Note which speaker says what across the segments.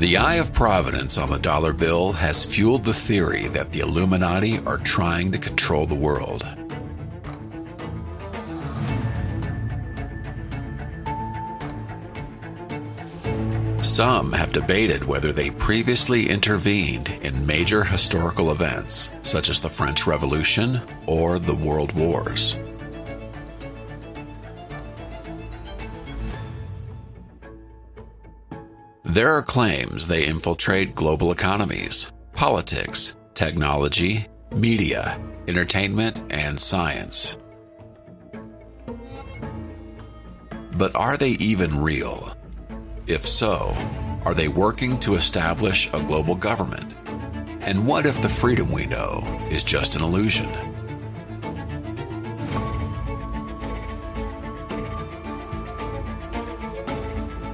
Speaker 1: The eye of providence on the dollar bill has fueled the theory that the Illuminati are trying to control the world. Some have debated whether they previously intervened in major historical events, such as the French Revolution or the World Wars. There are claims they infiltrate global economies, politics, technology, media, entertainment, and science. But are they even real? If so, are they working to establish a global government? And what if the freedom we know is just an illusion?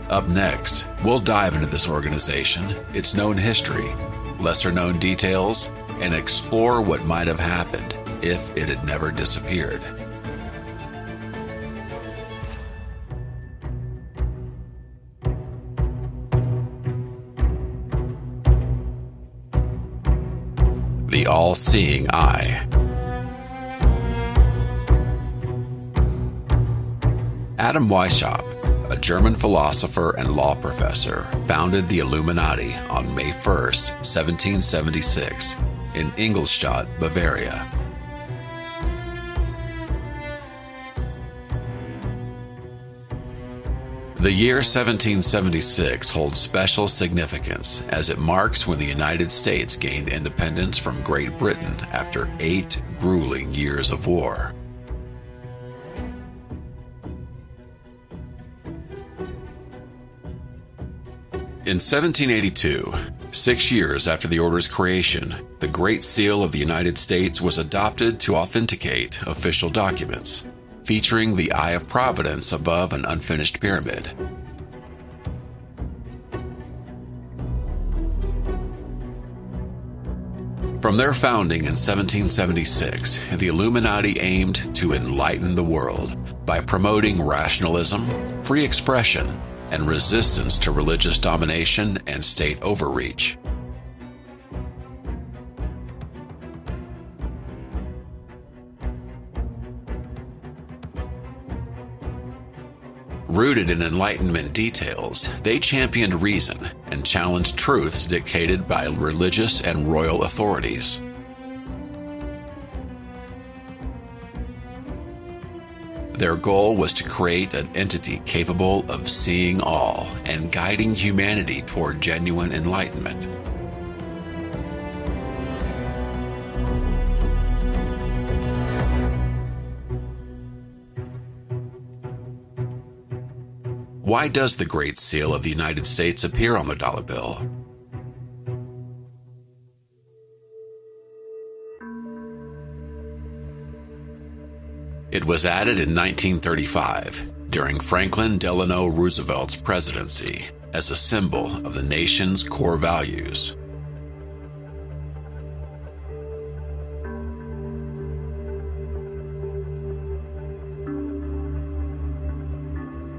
Speaker 1: Up next, we'll dive into this organization, its known history, lesser known details, and explore what might have happened if it had never disappeared. The All Seeing Eye. Adam Weishaupt a German philosopher and law professor, founded the Illuminati on May 1, 1776, in Ingolstadt, Bavaria. The year 1776 holds special significance as it marks when the United States gained independence from Great Britain after eight grueling years of war. In 1782, six years after the order's creation, the Great Seal of the United States was adopted to authenticate official documents, featuring the Eye of Providence above an unfinished pyramid. From their founding in 1776, the Illuminati aimed to enlighten the world by promoting rationalism, free expression, and resistance to religious domination and state overreach. Rooted in Enlightenment details, they championed reason and challenged truths dictated by religious and royal authorities. Their goal was to create an entity capable of seeing all and guiding humanity toward genuine enlightenment. Why does the Great Seal of the United States appear on the dollar bill? It was added in 1935 during Franklin Delano Roosevelt's presidency as a symbol of the nation's core values.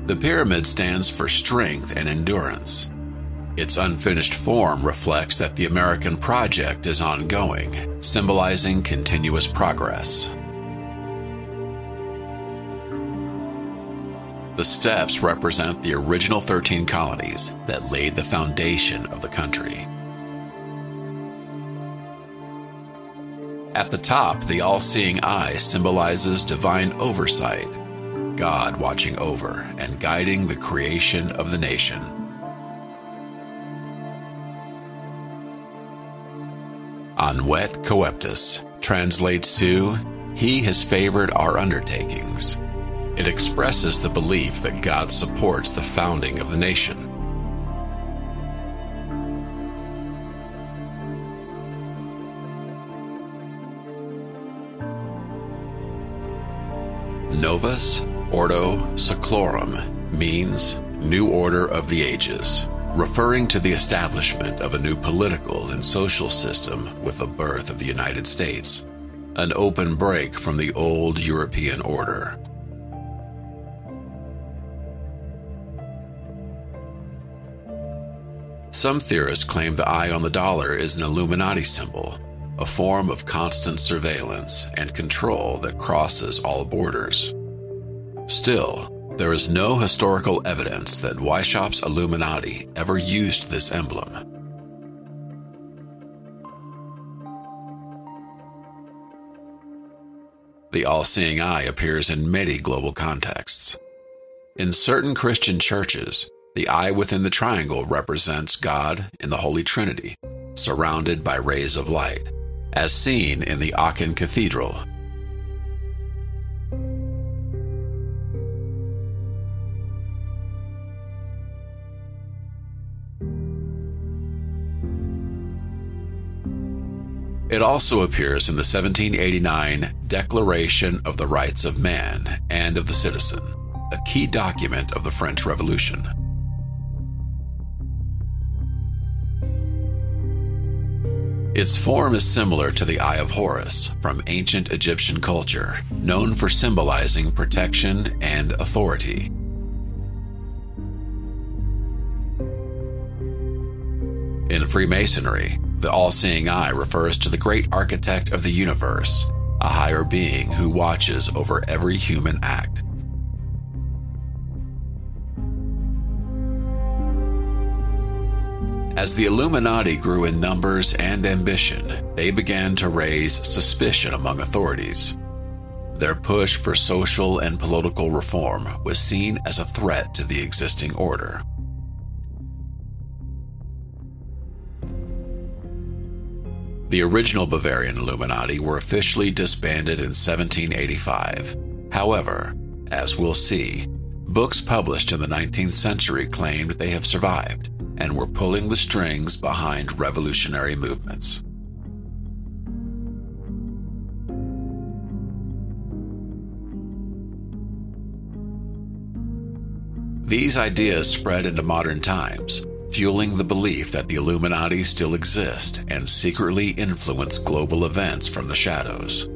Speaker 1: The pyramid stands for strength and endurance. Its unfinished form reflects that the American project is ongoing, symbolizing continuous progress. The steps represent the original 13 colonies that laid the foundation of the country. At the top, the all seeing eye symbolizes divine oversight, God watching over and guiding the creation of the nation. Annuit Coeptis translates to, He has favored our undertakings. It expresses the belief that God supports the founding of the nation. Novus Ordo Seclorum means New Order of the Ages, referring to the establishment of a new political and social system with the birth of the United States, an open break from the old European order. Some theorists claim the eye on the dollar is an Illuminati symbol, a form of constant surveillance and control that crosses all borders. Still, there is no historical evidence that Weishaupt's Illuminati ever used this emblem. The all seeing eye appears in many global contexts. In certain Christian churches, the eye within the triangle represents God in the Holy Trinity, surrounded by rays of light, as seen in the Aachen Cathedral. It also appears in the 1789 Declaration of the Rights of Man and of the Citizen, a key document of the French Revolution. Its form is similar to the Eye of Horus from ancient Egyptian culture, known for symbolizing protection and authority. In Freemasonry, the all seeing eye refers to the great architect of the universe, a higher being who watches over every human act. As the Illuminati grew in numbers and ambition, they began to raise suspicion among authorities. Their push for social and political reform was seen as a threat to the existing order. The original Bavarian Illuminati were officially disbanded in 1785. However, as we'll see, books published in the 19th century claimed they have survived and were pulling the strings behind revolutionary movements. These ideas spread into modern times, fueling the belief that the Illuminati still exist and secretly influence global events from the shadows.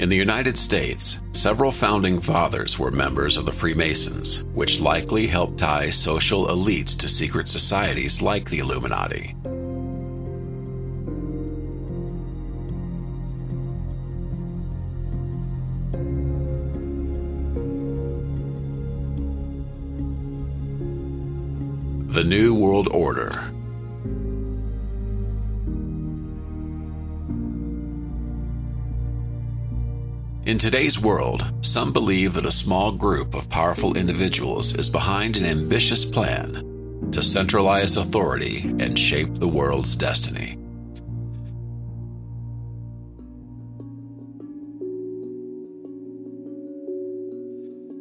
Speaker 1: In the United States, several founding fathers were members of the Freemasons, which likely helped tie social elites to secret societies like the Illuminati. The New World Order In today's world, some believe that a small group of powerful individuals is behind an ambitious plan to centralize authority and shape the world's destiny.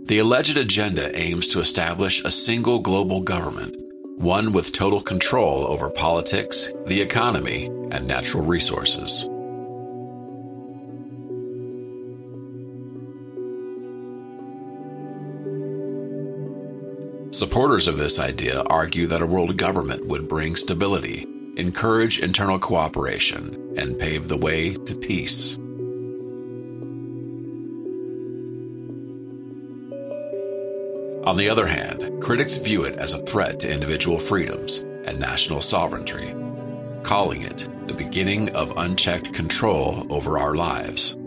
Speaker 1: The alleged agenda aims to establish a single global government, one with total control over politics, the economy, and natural resources. Supporters of this idea argue that a world government would bring stability, encourage internal cooperation, and pave the way to peace. On the other hand, critics view it as a threat to individual freedoms and national sovereignty, calling it the beginning of unchecked control over our lives.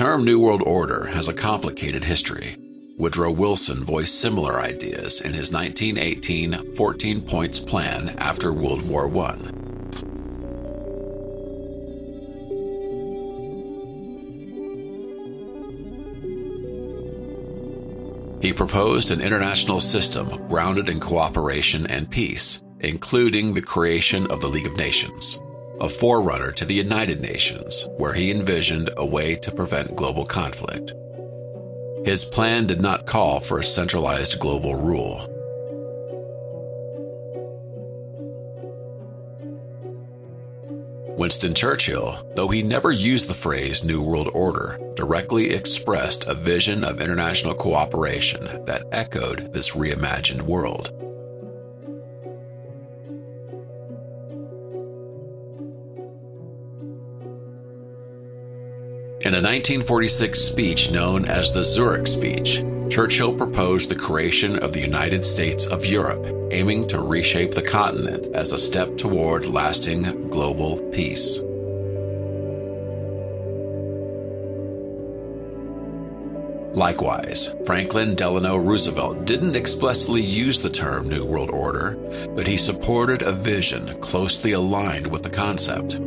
Speaker 1: Term New World Order has a complicated history. Woodrow Wilson voiced similar ideas in his 1918 14 points plan after World War I. He proposed an international system grounded in cooperation and peace, including the creation of the League of Nations a forerunner to the United Nations, where he envisioned a way to prevent global conflict. His plan did not call for a centralized global rule. Winston Churchill, though he never used the phrase New World Order, directly expressed a vision of international cooperation that echoed this reimagined world. In a 1946 speech known as the Zurich Speech, Churchill proposed the creation of the United States of Europe, aiming to reshape the continent as a step toward lasting global peace. Likewise, Franklin Delano Roosevelt didn't explicitly use the term New World Order, but he supported a vision closely aligned with the concept.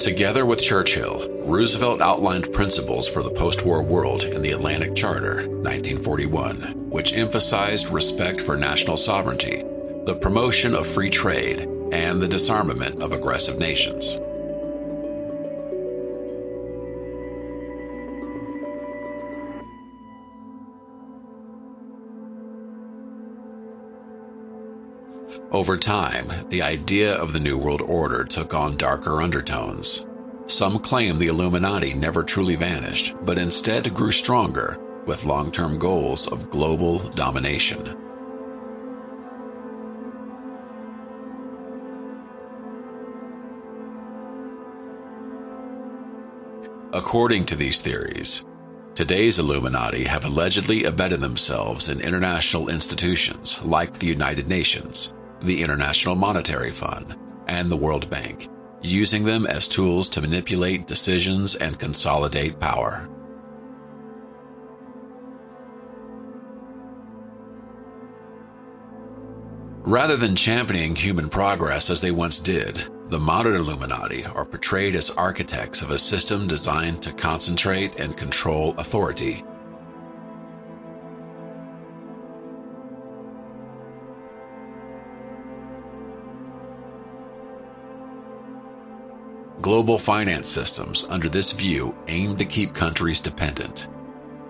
Speaker 1: Together with Churchill, Roosevelt outlined principles for the post war world in the Atlantic Charter, 1941, which emphasized respect for national sovereignty, the promotion of free trade, and the disarmament of aggressive nations. Over time, the idea of the New World Order took on darker undertones. Some claim the Illuminati never truly vanished, but instead grew stronger with long term goals of global domination. According to these theories, Today's Illuminati have allegedly embedded themselves in international institutions like the United Nations, the International Monetary Fund, and the World Bank, using them as tools to manipulate decisions and consolidate power. Rather than championing human progress as they once did, the modern Illuminati are portrayed as architects of a system designed to concentrate and control authority Global finance systems, under this view, aim to keep countries dependent.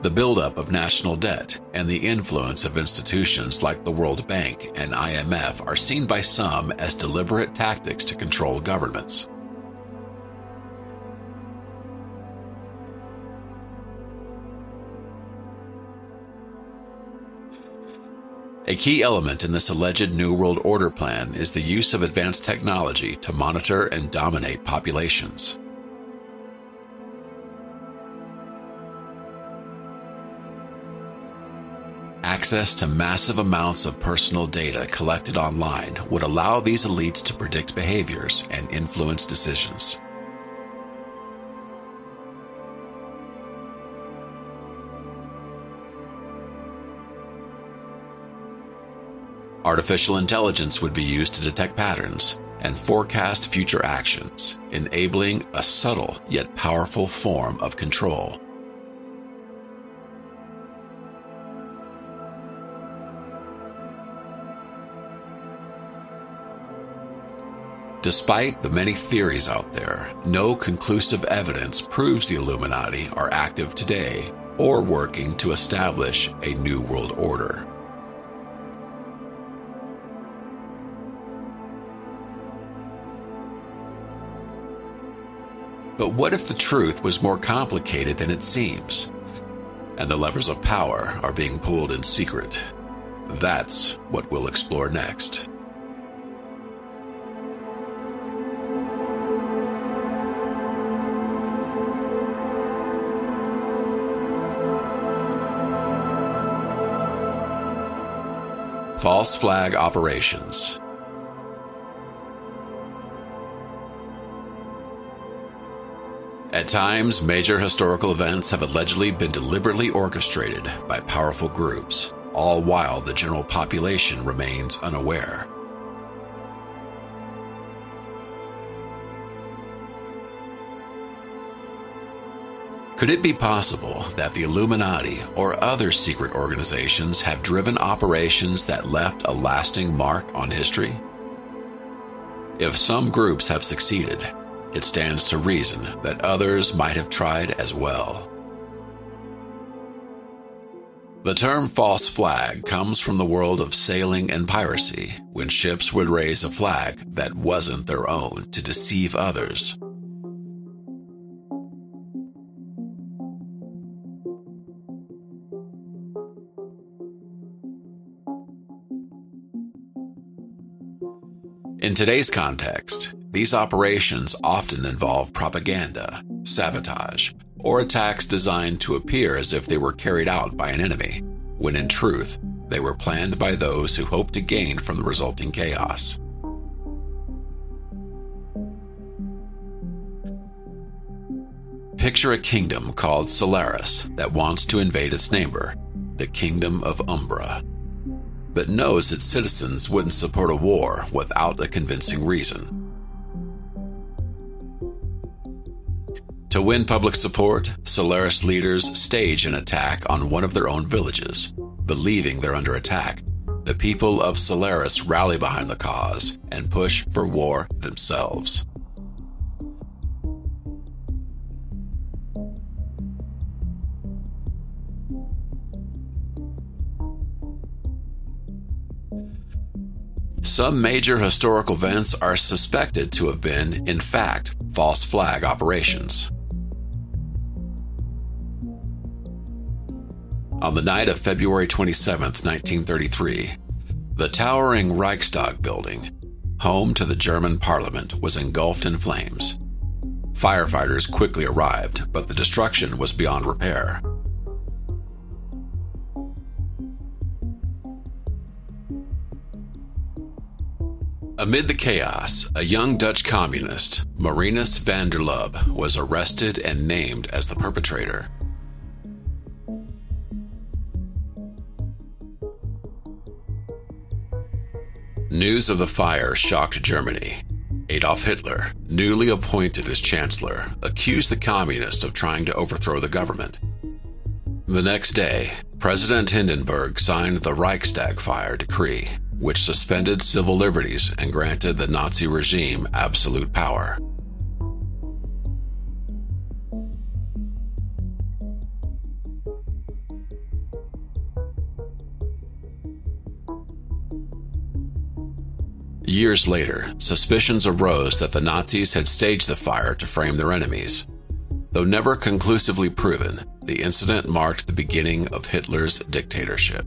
Speaker 1: The buildup of national debt and the influence of institutions like the World Bank and IMF are seen by some as deliberate tactics to control governments. A key element in this alleged New World Order plan is the use of advanced technology to monitor and dominate populations. Access to massive amounts of personal data collected online would allow these elites to predict behaviors and influence decisions. Artificial intelligence would be used to detect patterns and forecast future actions, enabling a subtle yet powerful form of control. Despite the many theories out there, no conclusive evidence proves the Illuminati are active today or working to establish a new world order. But what if the truth was more complicated than it seems? And the levers of power are being pulled in secret. That's what we'll explore next. False flag operations. Times, major historical events have allegedly been deliberately orchestrated by powerful groups, all while the general population remains unaware. Could it be possible that the Illuminati or other secret organizations have driven operations that left a lasting mark on history? If some groups have succeeded, it stands to reason that others might have tried as well. The term false flag comes from the world of sailing and piracy, when ships would raise a flag that wasn't their own to deceive others. In today's context, these operations often involve propaganda, sabotage, or attacks designed to appear as if they were carried out by an enemy, when in truth, they were planned by those who hoped to gain from the resulting chaos. Picture a kingdom called Solaris that wants to invade its neighbor, the Kingdom of Umbra, but knows its citizens wouldn't support a war without a convincing reason. To win public support, Solaris leaders stage an attack on one of their own villages. Believing they're under attack, the people of Solaris rally behind the cause and push for war themselves. Some major historical events are suspected to have been, in fact, false flag operations. On the night of February 27, 1933, the towering Reichstag building, home to the German parliament, was engulfed in flames. Firefighters quickly arrived, but the destruction was beyond repair. Amid the chaos, a young Dutch communist, Marinus van der Lubbe, was arrested and named as the perpetrator. News of the fire shocked Germany. Adolf Hitler, newly appointed as chancellor, accused the communists of trying to overthrow the government. The next day, President Hindenburg signed the Reichstag Fire Decree, which suspended civil liberties and granted the Nazi regime absolute power. Years later, suspicions arose that the Nazis had staged the fire to frame their enemies. Though never conclusively proven, the incident marked the beginning of Hitler's dictatorship.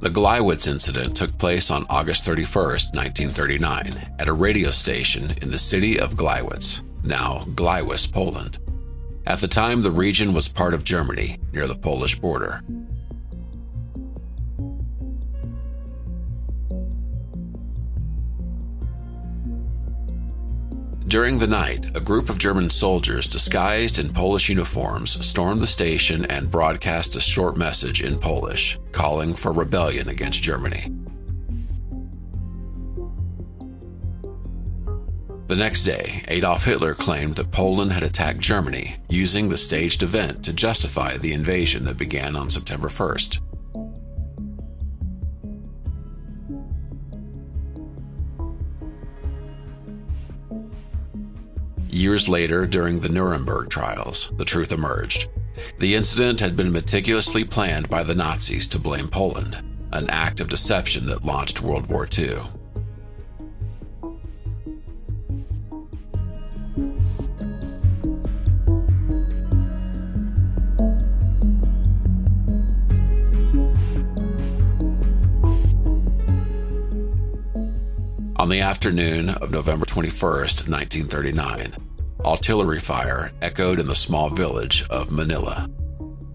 Speaker 1: The Gleiwitz incident took place on August 31, 1939, at a radio station in the city of Gleiwitz, now Gliwice, Poland. At the time, the region was part of Germany, near the Polish border. During the night, a group of German soldiers disguised in Polish uniforms stormed the station and broadcast a short message in Polish, calling for rebellion against Germany. The next day, Adolf Hitler claimed that Poland had attacked Germany, using the staged event to justify the invasion that began on September 1st. Years later, during the Nuremberg trials, the truth emerged. The incident had been meticulously planned by the Nazis to blame Poland, an act of deception that launched World War II. On the afternoon of November 21, 1939, artillery fire echoed in the small village of Mainila,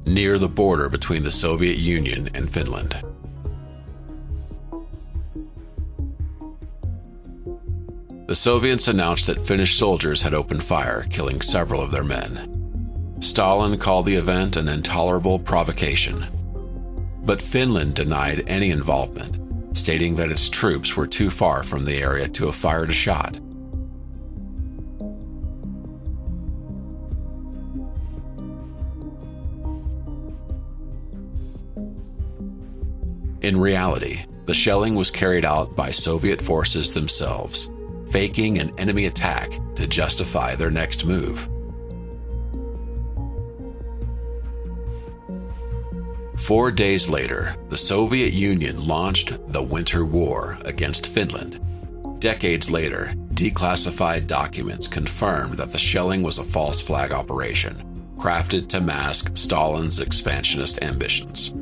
Speaker 1: near the border between the Soviet Union and Finland. The Soviets announced that Finnish soldiers had opened fire, killing several of their men. Stalin called the event an intolerable provocation. But Finland denied any involvement stating that its troops were too far from the area to have fired a shot. In reality, the shelling was carried out by Soviet forces themselves, faking an enemy attack to justify their next move. Four days later, the Soviet Union launched the Winter War against Finland. Decades later, declassified documents confirmed that the shelling was a false flag operation, crafted to mask Stalin's expansionist ambitions.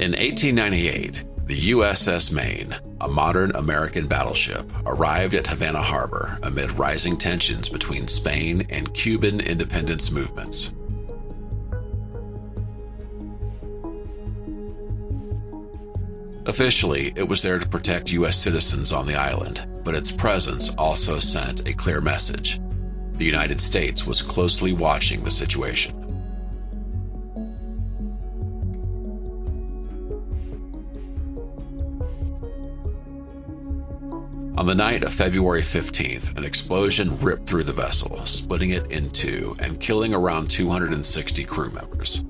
Speaker 1: In 1898, the USS Maine, a modern American battleship, arrived at Havana Harbor amid rising tensions between Spain and Cuban independence movements. Officially, it was there to protect U.S. citizens on the island, but its presence also sent a clear message. The United States was closely watching the situation. On the night of February 15th, an explosion ripped through the vessel, splitting it in two and killing around 260 crew members.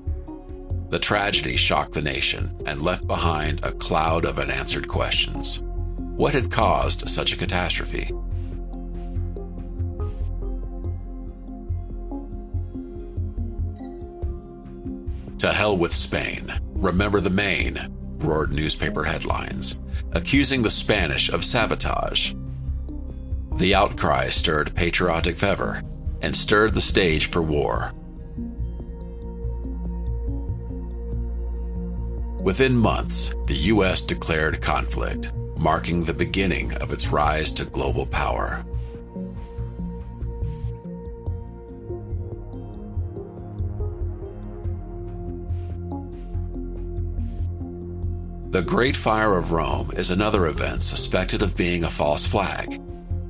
Speaker 1: The tragedy shocked the nation and left behind a cloud of unanswered questions. What had caused such a catastrophe? To hell with Spain. Remember the Maine, roared newspaper headlines, accusing the Spanish of sabotage. The outcry stirred patriotic fervor and stirred the stage for war. Within months, the U.S. declared conflict, marking the beginning of its rise to global power. The Great Fire of Rome is another event suspected of being a false flag.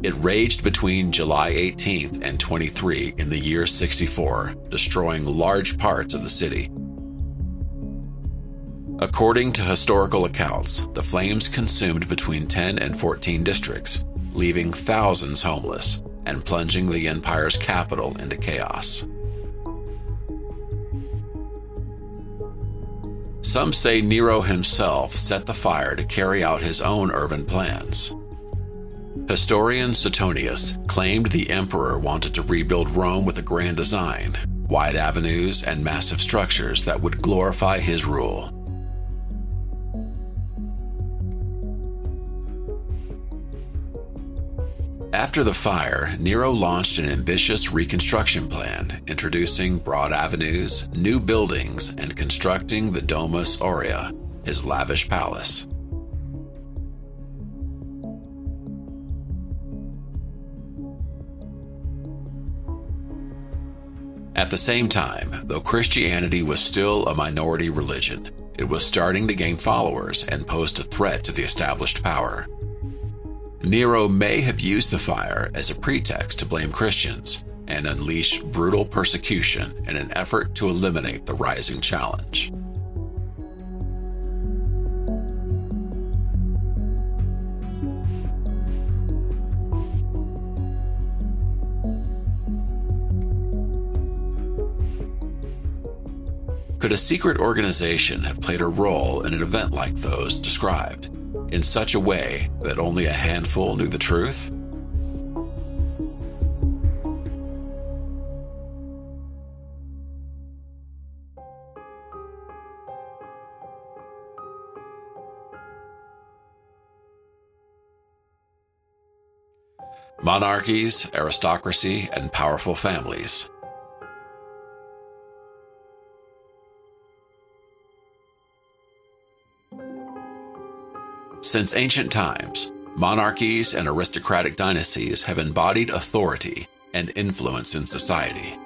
Speaker 1: It raged between July 18th and 23 in the year 64, destroying large parts of the city. According to historical accounts, the flames consumed between 10 and 14 districts, leaving thousands homeless and plunging the empire's capital into chaos. Some say Nero himself set the fire to carry out his own urban plans. Historian Suetonius claimed the emperor wanted to rebuild Rome with a grand design, wide avenues, and massive structures that would glorify his rule. After the fire, Nero launched an ambitious reconstruction plan, introducing broad avenues, new buildings, and constructing the Domus Aurea, his lavish palace. At the same time, though Christianity was still a minority religion, it was starting to gain followers and posed a threat to the established power. Nero may have used the fire as a pretext to blame Christians and unleash brutal persecution in an effort to eliminate the rising challenge. Could a secret organization have played a role in an event like those described? In such a way that only a handful knew the truth? Monarchies, aristocracy, and powerful families Since ancient times, monarchies and aristocratic dynasties have embodied authority and influence in society.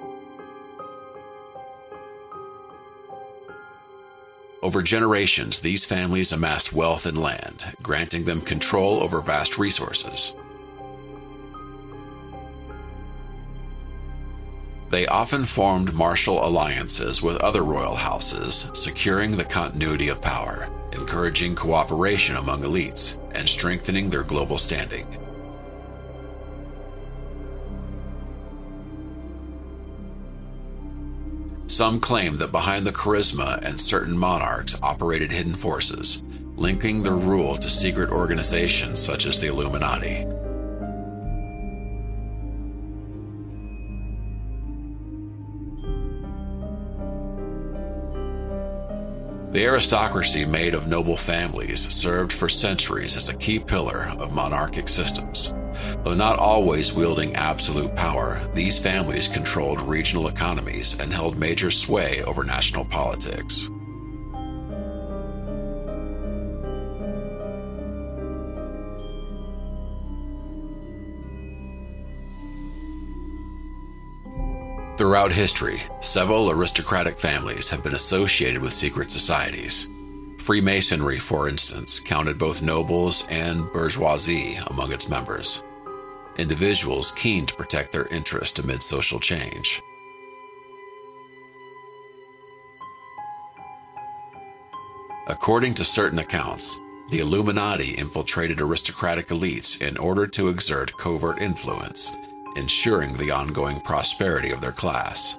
Speaker 1: Over generations, these families amassed wealth and land, granting them control over vast resources. They often formed martial alliances with other royal houses, securing the continuity of power, encouraging cooperation among elites, and strengthening their global standing. Some claim that behind the charisma and certain monarchs operated hidden forces, linking their rule to secret organizations such as the Illuminati. The aristocracy made of noble families served for centuries as a key pillar of monarchic systems. Though not always wielding absolute power, these families controlled regional economies and held major sway over national politics. Throughout history, several aristocratic families have been associated with secret societies. Freemasonry, for instance, counted both nobles and bourgeoisie among its members, individuals keen to protect their interest amid social change. According to certain accounts, the Illuminati infiltrated aristocratic elites in order to exert covert influence ensuring the ongoing prosperity of their class.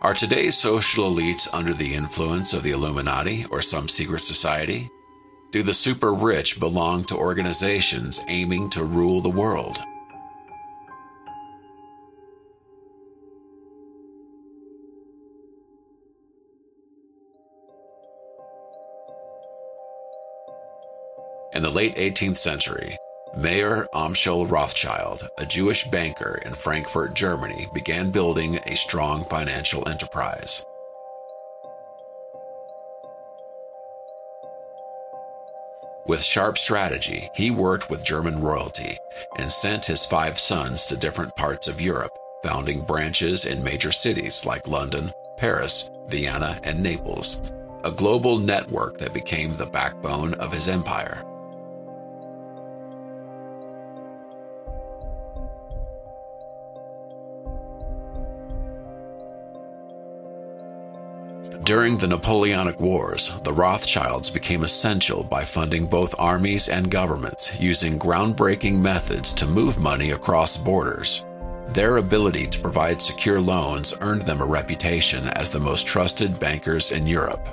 Speaker 1: Are today's social elites under the influence of the Illuminati or some secret society? Do the super rich belong to organizations aiming to rule the world? In the late 18th century, Mayer Amschel Rothschild, a Jewish banker in Frankfurt, Germany, began building a strong financial enterprise. With sharp strategy, he worked with German royalty and sent his five sons to different parts of Europe, founding branches in major cities like London, Paris, Vienna, and Naples, a global network that became the backbone of his empire. During the Napoleonic Wars, the Rothschilds became essential by funding both armies and governments using groundbreaking methods to move money across borders. Their ability to provide secure loans earned them a reputation as the most trusted bankers in Europe.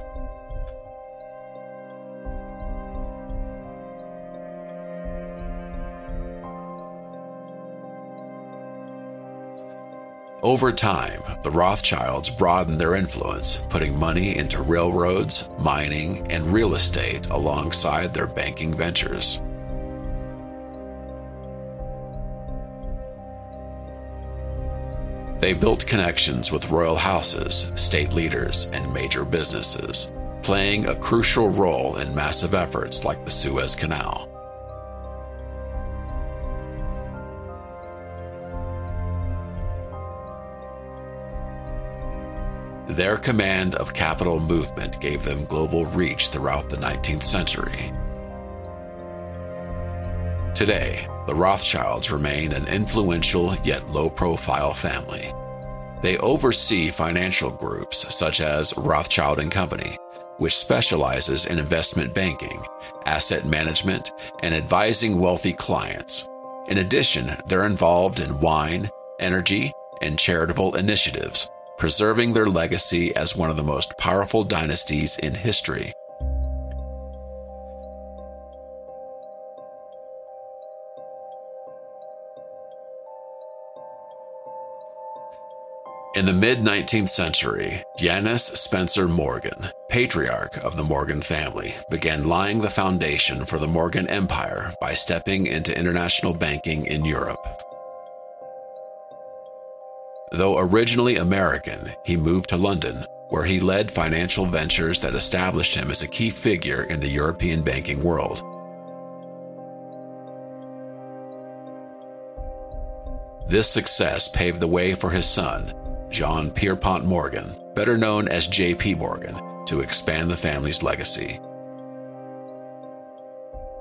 Speaker 1: Over time, the Rothschilds broadened their influence, putting money into railroads, mining, and real estate alongside their banking ventures. They built connections with royal houses, state leaders, and major businesses, playing a crucial role in massive efforts like the Suez Canal. Their command of capital movement gave them global reach throughout the 19th century. Today, the Rothschilds remain an influential yet low profile family. They oversee financial groups such as Rothschild and Company, which specializes in investment banking, asset management, and advising wealthy clients. In addition, they're involved in wine, energy, and charitable initiatives preserving their legacy as one of the most powerful dynasties in history. In the mid 19th century, Junius Spencer Morgan, patriarch of the Morgan family, began laying the foundation for the Morgan Empire by stepping into international banking in Europe. Though originally American, he moved to London, where he led financial ventures that established him as a key figure in the European banking world. This success paved the way for his son, John Pierpont Morgan, better known as J.P. Morgan, to expand the family's legacy.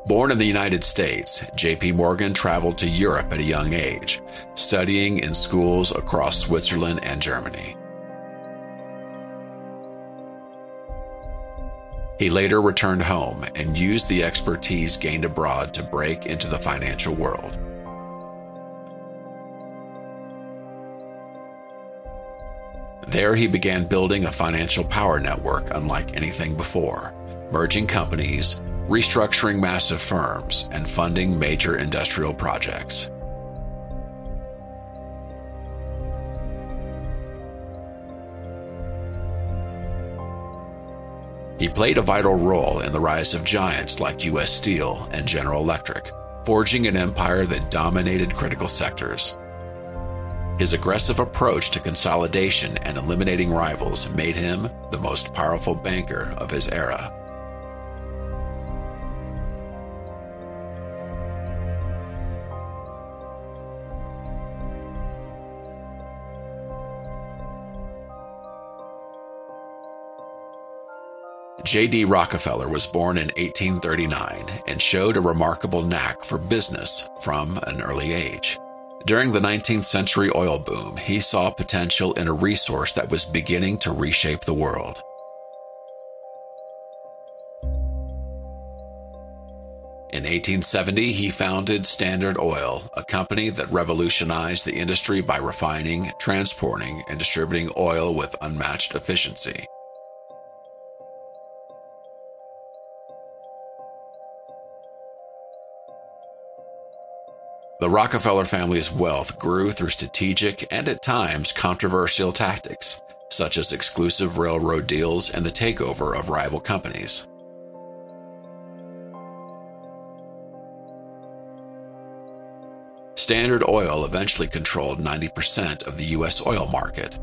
Speaker 1: Born in the United States, J.P. Morgan traveled to Europe at a young age, studying in schools across Switzerland and Germany. He later returned home and used the expertise gained abroad to break into the financial world. There, he began building a financial power network unlike anything before, merging companies, restructuring massive firms, and funding major industrial projects. He played a vital role in the rise of giants like US Steel and General Electric, forging an empire that dominated critical sectors. His aggressive approach to consolidation and eliminating rivals made him the most powerful banker of his era. J.D. Rockefeller was born in 1839 and showed a remarkable knack for business from an early age. During the 19th century oil boom, he saw potential in a resource that was beginning to reshape the world. In 1870, he founded Standard Oil, a company that revolutionized the industry by refining, transporting, and distributing oil with unmatched efficiency. The Rockefeller family's wealth grew through strategic and at times controversial tactics, such as exclusive railroad deals and the takeover of rival companies. Standard Oil eventually controlled 90% of the U.S. oil market.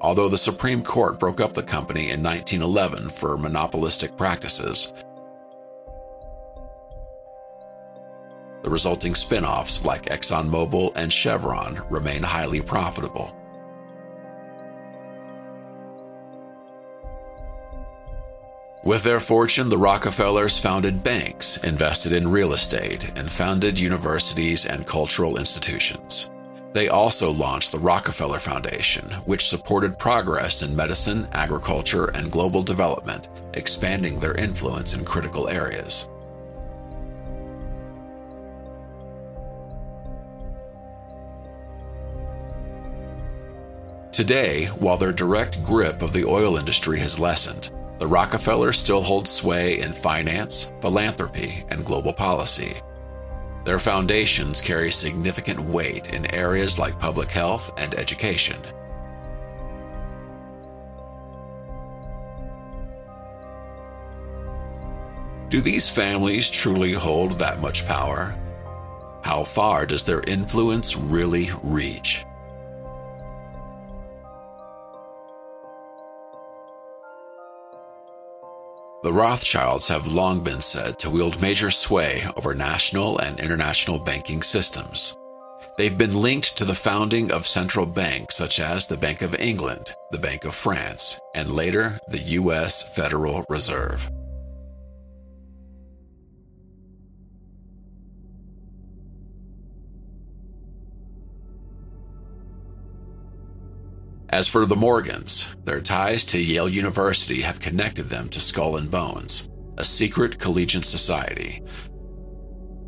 Speaker 1: Although the Supreme Court broke up the company in 1911 for monopolistic practices, The resulting spin offs like ExxonMobil and Chevron remain highly profitable. With their fortune, the Rockefellers founded banks, invested in real estate, and founded universities and cultural institutions. They also launched the Rockefeller Foundation, which supported progress in medicine, agriculture, and global development, expanding their influence in critical areas. Today, while their direct grip of the oil industry has lessened, the Rockefellers still hold sway in finance, philanthropy, and global policy. Their foundations carry significant weight in areas like public health and education. Do these families truly hold that much power? How far does their influence really reach? The Rothschilds have long been said to wield major sway over national and international banking systems. They've been linked to the founding of central banks such as the Bank of England, the Bank of France, and later the U.S. Federal Reserve. As for the Morgans, their ties to Yale University have connected them to Skull and Bones, a secret collegiate society.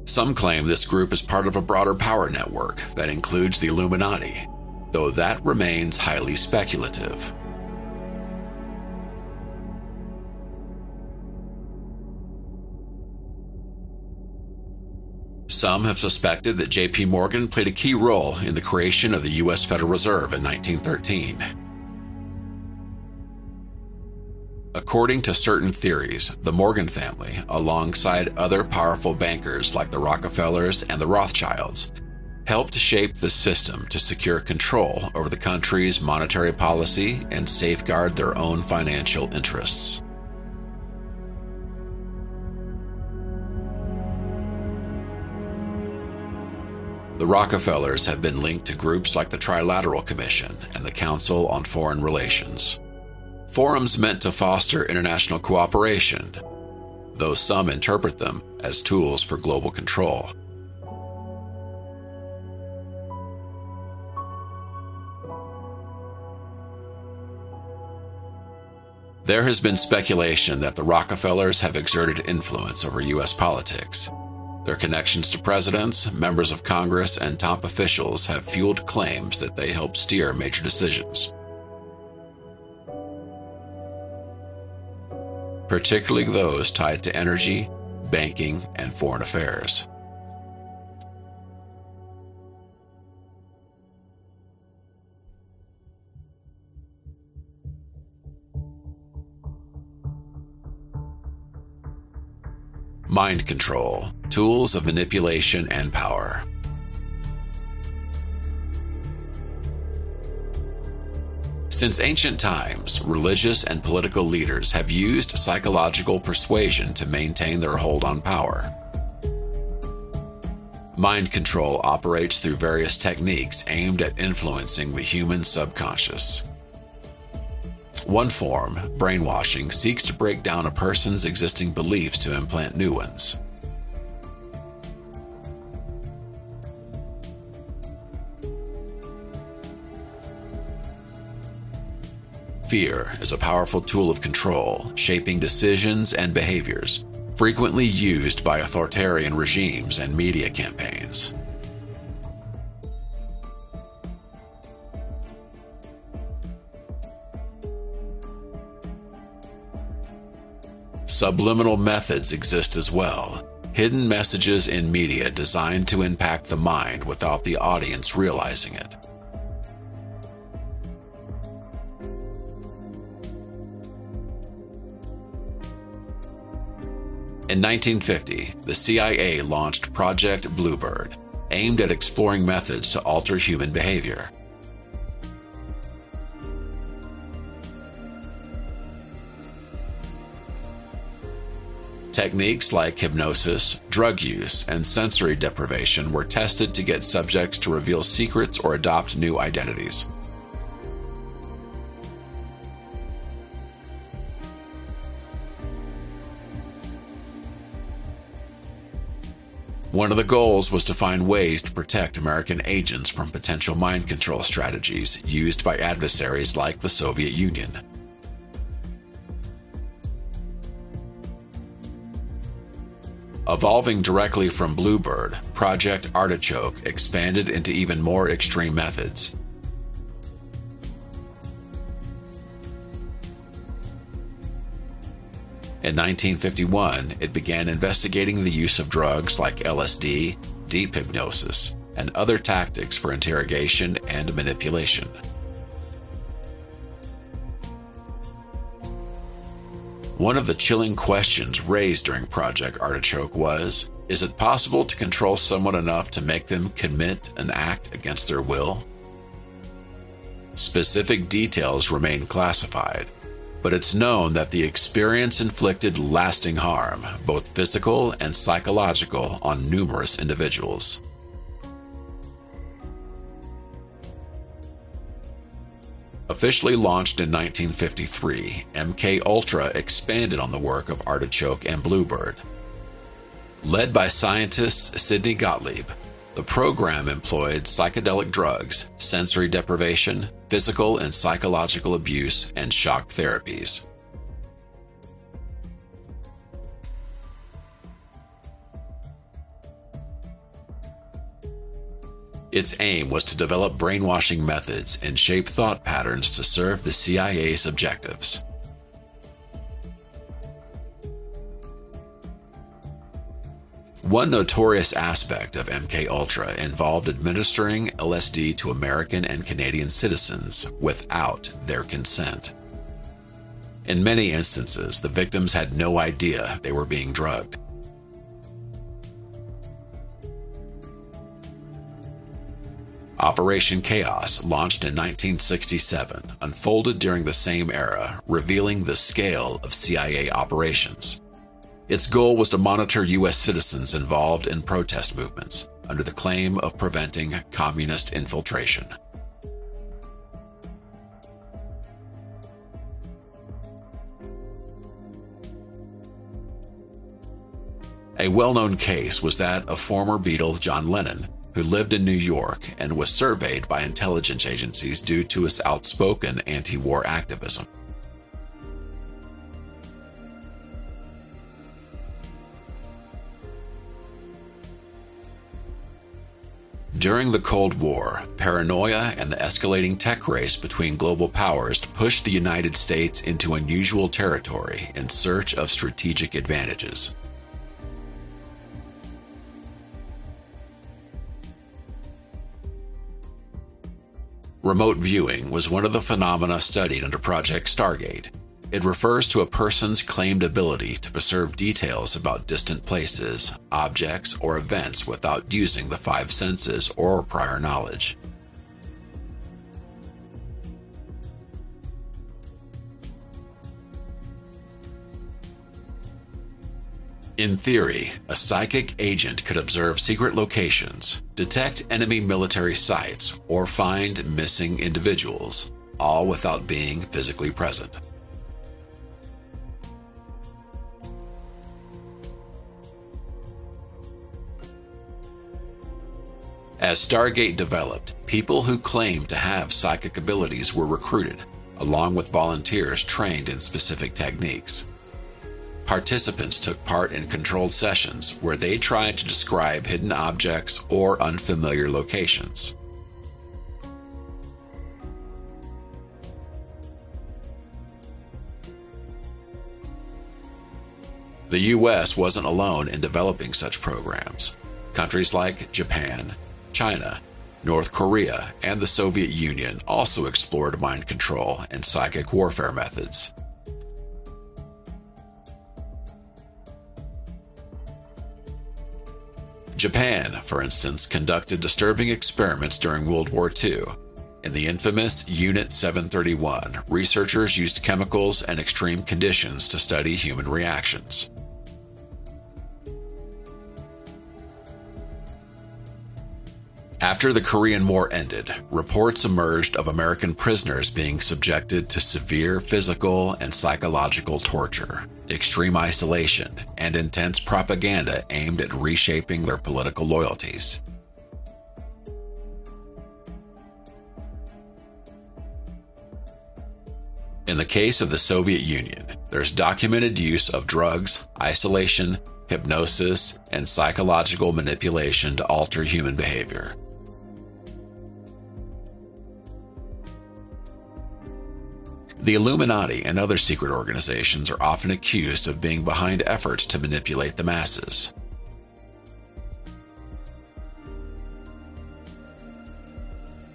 Speaker 1: Some claim this group is part of a broader power network that includes the Illuminati, though that remains highly speculative. Some have suspected that J.P. Morgan played a key role in the creation of the U.S. Federal Reserve in 1913. According to certain theories, the Morgan family, alongside other powerful bankers like the Rockefellers and the Rothschilds, helped shape the system to secure control over the country's monetary policy and safeguard their own financial interests. The Rockefellers have been linked to groups like the Trilateral Commission and the Council on Foreign Relations. Forums meant to foster international cooperation, though some interpret them as tools for global control. There has been speculation that the Rockefellers have exerted influence over U.S. politics. Their connections to presidents, members of Congress, and top officials have fueled claims that they helped steer major decisions. Particularly those tied to energy, banking, and foreign affairs. Mind control, tools of manipulation and power. Since ancient times, religious and political leaders have used psychological persuasion to maintain their hold on power. Mind control operates through various techniques aimed at influencing the human subconscious. One form, brainwashing, seeks to break down a person's existing beliefs to implant new ones. Fear is a powerful tool of control, shaping decisions and behaviors, frequently used by authoritarian regimes and media campaigns. Subliminal methods exist as well, hidden messages in media designed to impact the mind without the audience realizing it. In 1950, the CIA launched Project Bluebird, aimed at exploring methods to alter human behavior. Techniques like hypnosis, drug use, and sensory deprivation were tested to get subjects to reveal secrets or adopt new identities. One of the goals was to find ways to protect American agents from potential mind control strategies used by adversaries like the Soviet Union. Evolving directly from Bluebird, Project Artichoke expanded into even more extreme methods. In 1951, it began investigating the use of drugs like LSD, deep hypnosis, and other tactics for interrogation and manipulation. One of the chilling questions raised during Project Artichoke was Is it possible to control someone enough to make them commit an act against their will? Specific details remain classified, but it's known that the experience inflicted lasting harm, both physical and psychological, on numerous individuals. Officially launched in 1953, MK Ultra expanded on the work of Artichoke and Bluebird. Led by scientists Sidney Gottlieb, the program employed psychedelic drugs, sensory deprivation, physical and psychological abuse, and shock therapies. Its aim was to develop brainwashing methods and shape thought patterns to serve the CIA's objectives. One notorious aspect of MK Ultra involved administering LSD to American and Canadian citizens without their consent. In many instances, the victims had no idea they were being drugged. Operation Chaos, launched in 1967, unfolded during the same era, revealing the scale of CIA operations. Its goal was to monitor U.S. citizens involved in protest movements under the claim of preventing communist infiltration. A well known case was that of former Beatle John Lennon, who lived in New York and was surveyed by intelligence agencies due to his outspoken anti war activism. During the Cold War, paranoia and the escalating tech race between global powers pushed the United States into unusual territory in search of strategic advantages. Remote viewing was one of the phenomena studied under Project Stargate. It refers to a person's claimed ability to preserve details about distant places, objects, or events without using the five senses or prior knowledge. In theory, a psychic agent could observe secret locations, detect enemy military sites, or find missing individuals, all without being physically present. As Stargate developed, people who claimed to have psychic abilities were recruited, along with volunteers trained in specific techniques. Participants took part in controlled sessions where they tried to describe hidden objects or unfamiliar locations. The US wasn't alone in developing such programs. Countries like Japan, China, North Korea, and the Soviet Union also explored mind control and psychic warfare methods. Japan, for instance, conducted disturbing experiments during World War II. In the infamous Unit 731, researchers used chemicals and extreme conditions to study human reactions. After the Korean War ended, reports emerged of American prisoners being subjected to severe physical and psychological torture, extreme isolation, and intense propaganda aimed at reshaping their political loyalties. In the case of the Soviet Union, there's documented use of drugs, isolation, hypnosis, and psychological manipulation to alter human behavior. The Illuminati and other secret organizations are often accused of being behind efforts to manipulate the masses.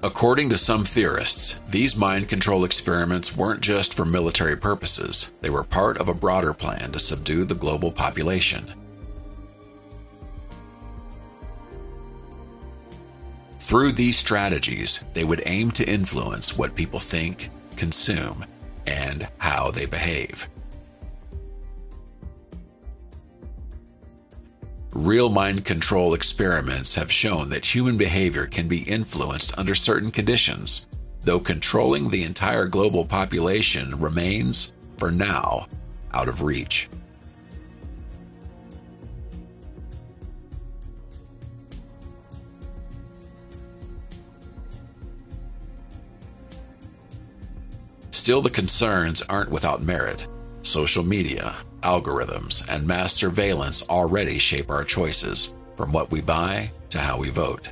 Speaker 1: According to some theorists, these mind control experiments weren't just for military purposes, they were part of a broader plan to subdue the global population. Through these strategies, they would aim to influence what people think, consume, and how they behave. Real mind control experiments have shown that human behavior can be influenced under certain conditions, though controlling the entire global population remains, for now, out of reach. Still, the concerns aren't without merit. Social media, algorithms, and mass surveillance already shape our choices, from what we buy to how we vote.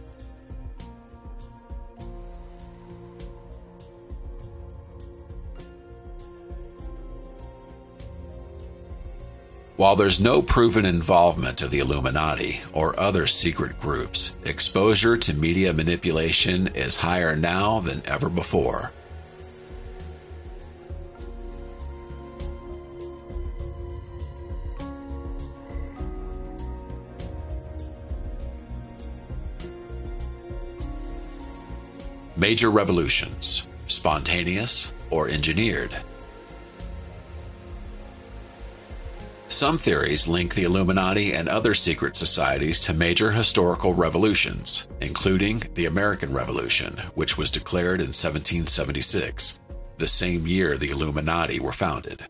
Speaker 1: While there's no proven involvement of the Illuminati or other secret groups, exposure to media manipulation is higher now than ever before. Major revolutions, spontaneous or engineered. Some theories link the Illuminati and other secret societies to major historical revolutions, including the American Revolution, which was declared in 1776, the same year the Illuminati were founded.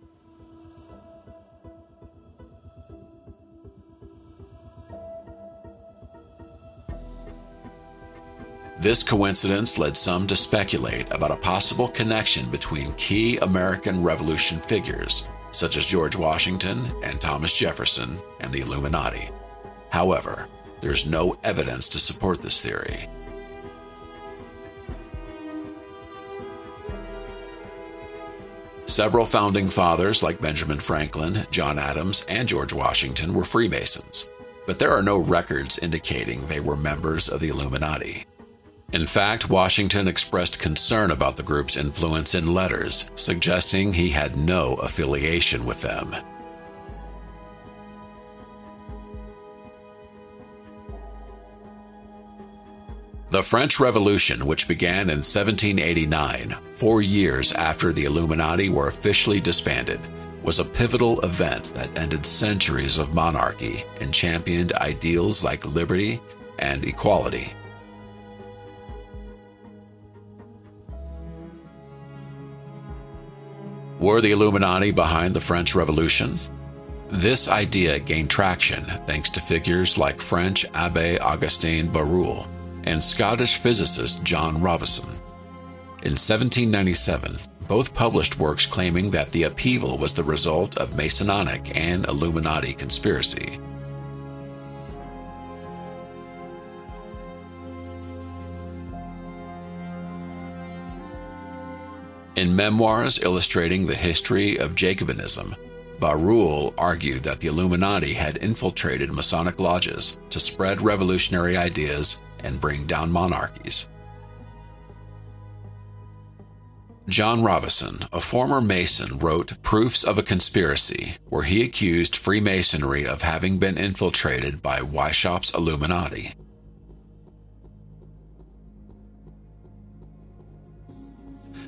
Speaker 1: This coincidence led some to speculate about a possible connection between key American Revolution figures, such as George Washington and Thomas Jefferson, and the Illuminati. However, there's no evidence to support this theory. Several founding fathers like Benjamin Franklin, John Adams, and George Washington were Freemasons, but there are no records indicating they were members of the Illuminati. In fact, Washington expressed concern about the group's influence in letters, suggesting he had no affiliation with them. The French Revolution, which began in 1789, four years after the Illuminati were officially disbanded, was a pivotal event that ended centuries of monarchy and championed ideals like liberty and equality. Were the Illuminati behind the French Revolution? This idea gained traction thanks to figures like French Abbe Augustin Barruel and Scottish physicist John Robison. In 1797, both published works claiming that the upheaval was the result of Masonic and Illuminati conspiracy. In memoirs illustrating the history of Jacobinism, Barruel argued that the Illuminati had infiltrated Masonic lodges to spread revolutionary ideas and bring down monarchies. John Robison, a former Mason, wrote Proofs of a Conspiracy, where he accused Freemasonry of having been infiltrated by Weishaupt's Illuminati.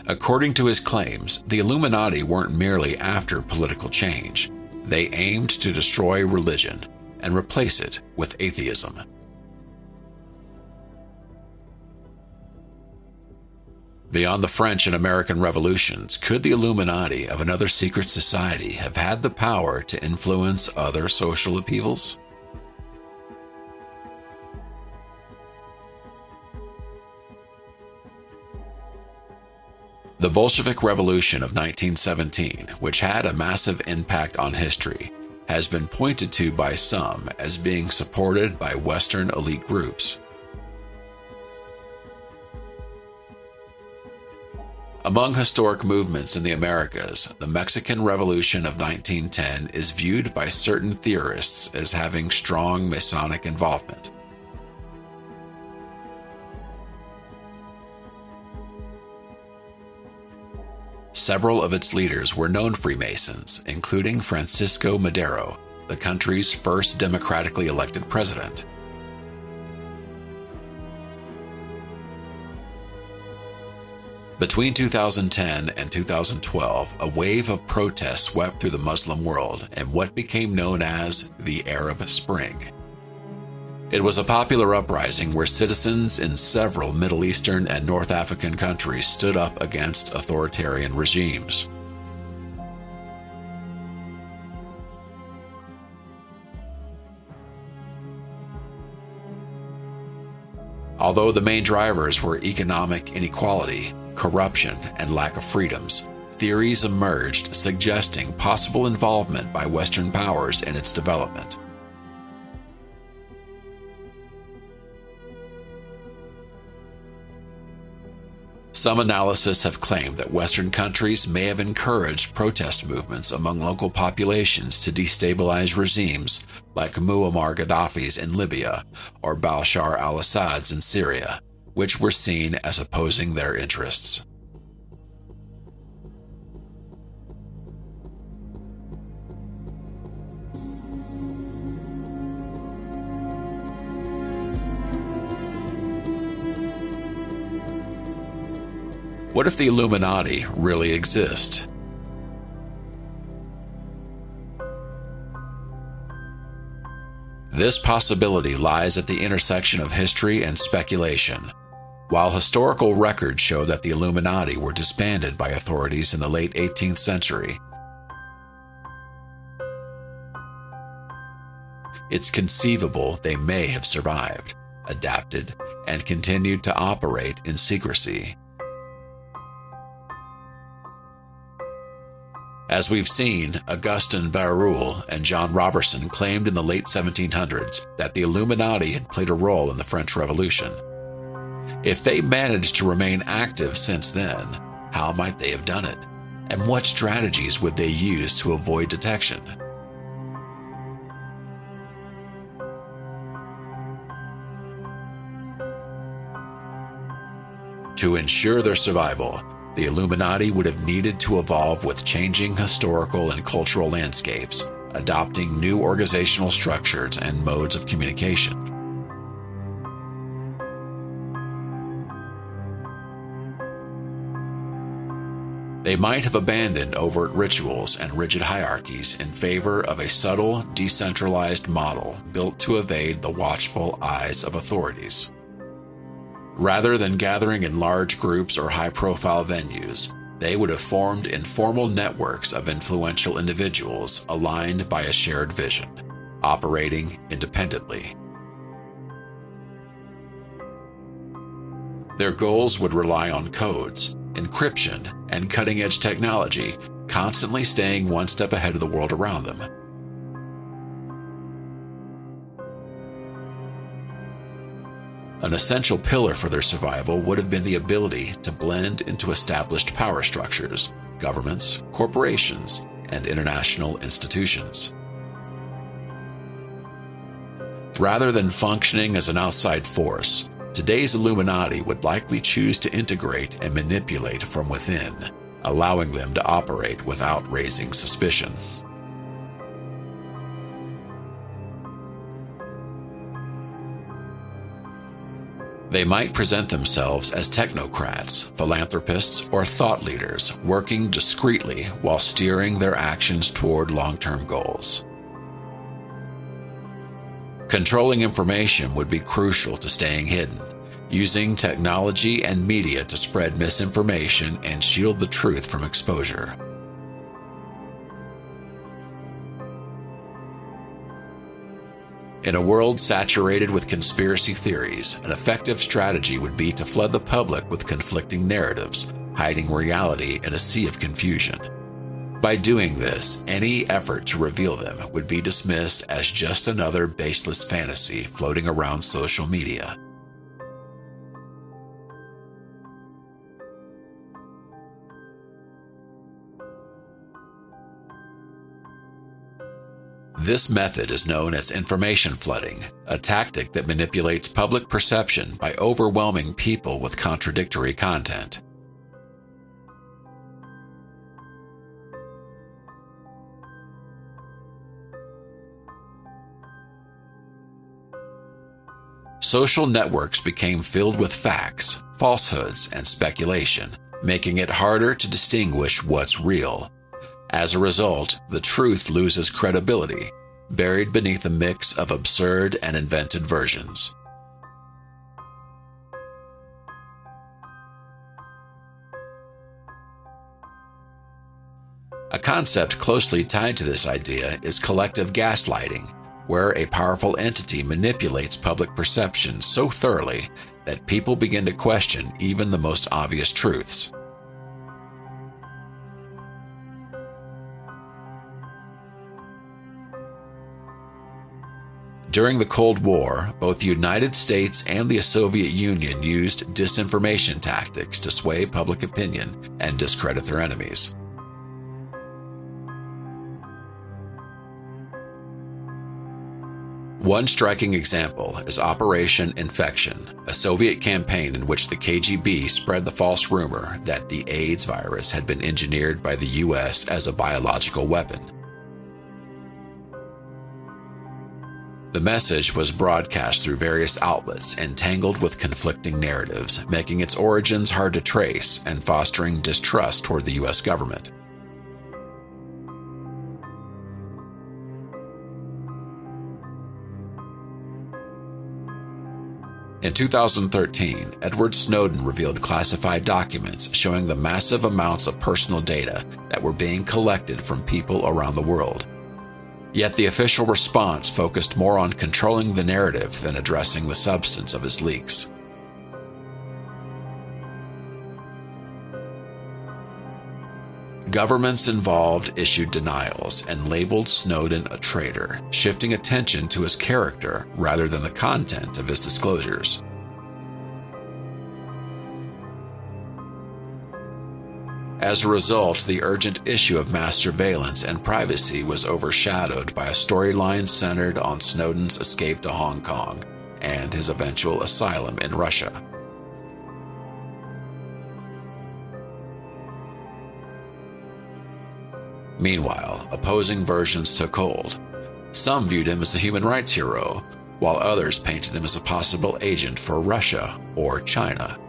Speaker 1: According to his claims, the Illuminati weren't merely after political change, they aimed to destroy religion and replace it with atheism. Beyond the French and American revolutions, could the Illuminati of another secret society have had the power to influence other social upheavals? The Bolshevik Revolution of 1917, which had a massive impact on history, has been pointed to by some as being supported by Western elite groups. Among historic movements in the Americas, the Mexican Revolution of 1910 is viewed by certain theorists as having strong Masonic involvement. Several of its leaders were known Freemasons, including Francisco Madero, the country's first democratically elected president. Between 2010 and 2012, a wave of protests swept through the Muslim world in what became known as the Arab Spring. It was a popular uprising where citizens in several Middle Eastern and North African countries stood up against authoritarian regimes. Although the main drivers were economic inequality, corruption, and lack of freedoms, theories emerged suggesting possible involvement by Western powers in its development. Some analysis have claimed that Western countries may have encouraged protest movements among local populations to destabilize regimes like Muammar Gaddafi's in Libya or Bashar al Assad's in Syria, which were seen as opposing their interests. What if the Illuminati really exist? This possibility lies at the intersection of history and speculation. While historical records show that the Illuminati were disbanded by authorities in the late 18th century, it's conceivable they may have survived, adapted, and continued to operate in secrecy. As we've seen, Augustin Barruel and John Robison claimed in the late 1700s that the Illuminati had played a role in the French Revolution. If they managed to remain active since then, how might they have done it? And what strategies would they use to avoid detection? To ensure their survival, the Illuminati would have needed to evolve with changing historical and cultural landscapes, adopting new organizational structures and modes of communication. They might have abandoned overt rituals and rigid hierarchies in favor of a subtle, decentralized model built to evade the watchful eyes of authorities. Rather than gathering in large groups or high profile venues, they would have formed informal networks of influential individuals aligned by a shared vision, operating independently. Their goals would rely on codes, encryption, and cutting edge technology, constantly staying one step ahead of the world around them. An essential pillar for their survival would have been the ability to blend into established power structures, governments, corporations, and international institutions. Rather than functioning as an outside force, today's Illuminati would likely choose to integrate and manipulate from within, allowing them to operate without raising suspicion. They might present themselves as technocrats, philanthropists, or thought leaders working discreetly while steering their actions toward long term goals. Controlling information would be crucial to staying hidden, using technology and media to spread misinformation and shield the truth from exposure. In a world saturated with conspiracy theories, an effective strategy would be to flood the public with conflicting narratives, hiding reality in a sea of confusion. By doing this, any effort to reveal them would be dismissed as just another baseless fantasy floating around social media. This method is known as information flooding, a tactic that manipulates public perception by overwhelming people with contradictory content. Social networks became filled with facts, falsehoods, and speculation, making it harder to distinguish what's real as a result, the truth loses credibility, buried beneath a mix of absurd and invented versions. A concept closely tied to this idea is collective gaslighting, where a powerful entity manipulates public perception so thoroughly that people begin to question even the most obvious truths. During the Cold War, both the United States and the Soviet Union used disinformation tactics to sway public opinion and discredit their enemies. One striking example is Operation Infection, a Soviet campaign in which the KGB spread the false rumor that the AIDS virus had been engineered by the US as a biological weapon. The message was broadcast through various outlets and tangled with conflicting narratives, making its origins hard to trace and fostering distrust toward the U.S. government. In 2013, Edward Snowden revealed classified documents showing the massive amounts of personal data that were being collected from people around the world. Yet the official response focused more on controlling the narrative than addressing the substance of his leaks. Governments involved issued denials and labeled Snowden a traitor, shifting attention to his character rather than the content of his disclosures. As a result, the urgent issue of mass surveillance and privacy was overshadowed by a storyline centered on Snowden's escape to Hong Kong and his eventual asylum in Russia. Meanwhile, opposing versions took hold. Some viewed him as a human rights hero, while others painted him as a possible agent for Russia or China.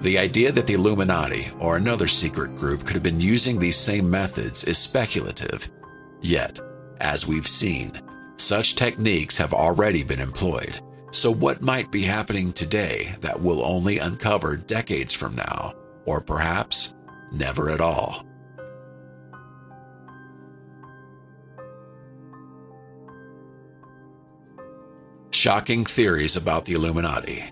Speaker 1: The idea that the Illuminati or another secret group could have been using these same methods is speculative. Yet, as we've seen, such techniques have already been employed. So, what might be happening today that we'll only uncover decades from now, or perhaps never at all? Shocking theories about the Illuminati.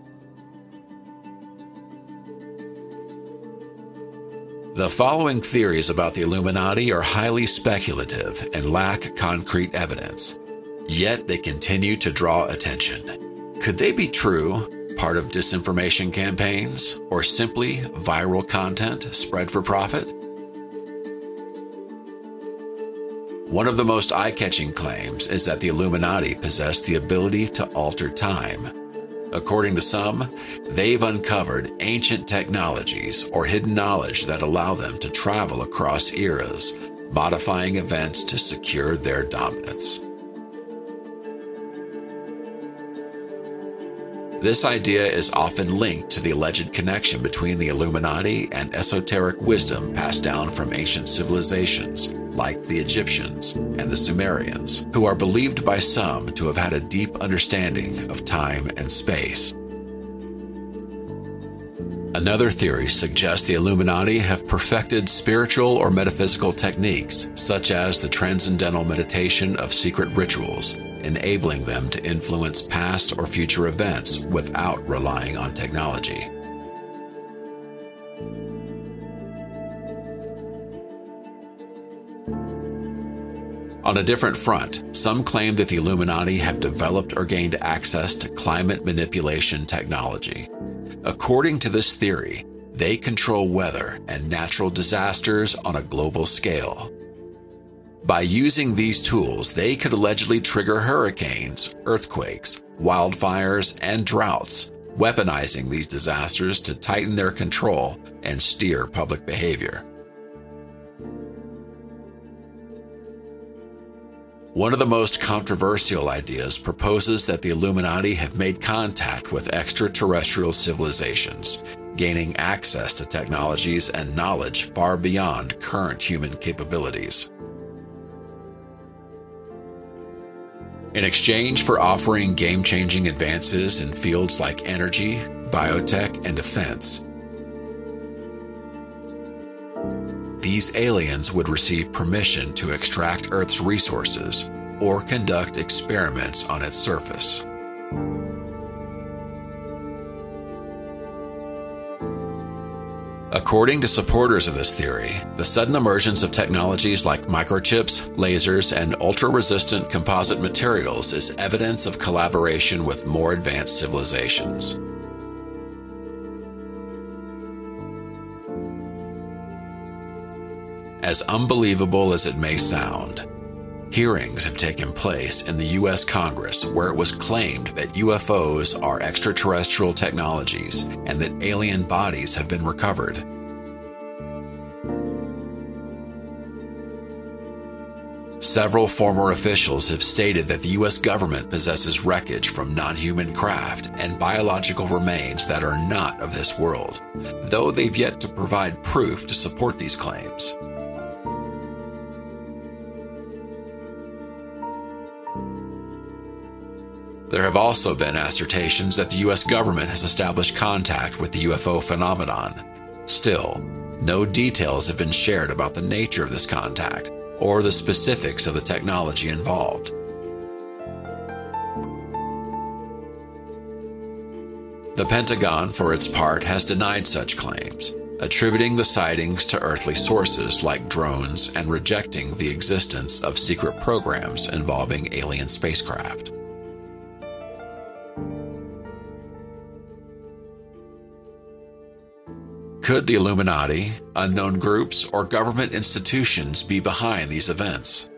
Speaker 1: The following theories about the Illuminati are highly speculative and lack concrete evidence, yet they continue to draw attention. Could they be true, part of disinformation campaigns, or simply viral content spread for profit? One of the most eye catching claims is that the Illuminati possess the ability to alter time According to some, they've uncovered ancient technologies or hidden knowledge that allow them to travel across eras, modifying events to secure their dominance. This idea is often linked to the alleged connection between the Illuminati and esoteric wisdom passed down from ancient civilizations, like the Egyptians and the Sumerians, who are believed by some to have had a deep understanding of time and space. Another theory suggests the Illuminati have perfected spiritual or metaphysical techniques, such as the transcendental meditation of secret rituals, enabling them to influence past or future events without relying on technology. On a different front, some claim that the Illuminati have developed or gained access to climate manipulation technology. According to this theory, they control weather and natural disasters on a global scale. By using these tools, they could allegedly trigger hurricanes, earthquakes, wildfires, and droughts, weaponizing these disasters to tighten their control and steer public behavior. One of the most controversial ideas proposes that the Illuminati have made contact with extraterrestrial civilizations, gaining access to technologies and knowledge far beyond current human capabilities. In exchange for offering game changing advances in fields like energy, biotech, and defense, these aliens would receive permission to extract Earth's resources or conduct experiments on its surface. According to supporters of this theory, the sudden emergence of technologies like microchips, lasers, and ultra resistant composite materials is evidence of collaboration with more advanced civilizations. As unbelievable as it may sound, hearings have taken place in the U.S. Congress where it was claimed that UFOs are extraterrestrial technologies and that alien bodies have been recovered. Several former officials have stated that the U.S. government possesses wreckage from non human craft and biological remains that are not of this world, though they've yet to provide proof to support these claims. There have also been assertions that the U.S. government has established contact with the UFO phenomenon. Still, no details have been shared about the nature of this contact or the specifics of the technology involved. The Pentagon, for its part, has denied such claims, attributing the sightings to earthly sources like drones and rejecting the existence of secret programs involving alien spacecraft. Could the Illuminati, unknown groups, or government institutions be behind these events?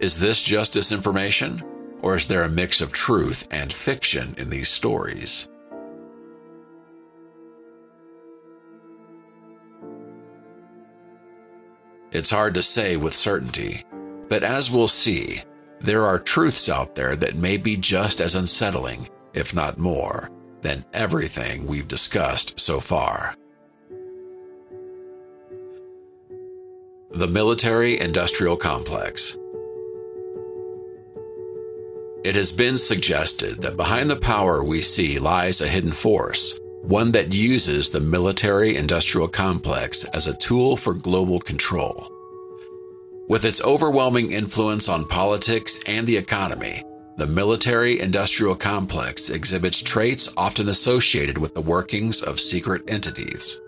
Speaker 1: Is this just disinformation, or is there a mix of truth and fiction in these stories? It's hard to say with certainty, but as we'll see, there are truths out there that may be just as unsettling, if not more, than everything we've discussed so far. The Military Industrial Complex. It has been suggested that behind the power we see lies a hidden force, one that uses the military industrial complex as a tool for global control. With its overwhelming influence on politics and the economy, the military industrial complex exhibits traits often associated with the workings of secret entities.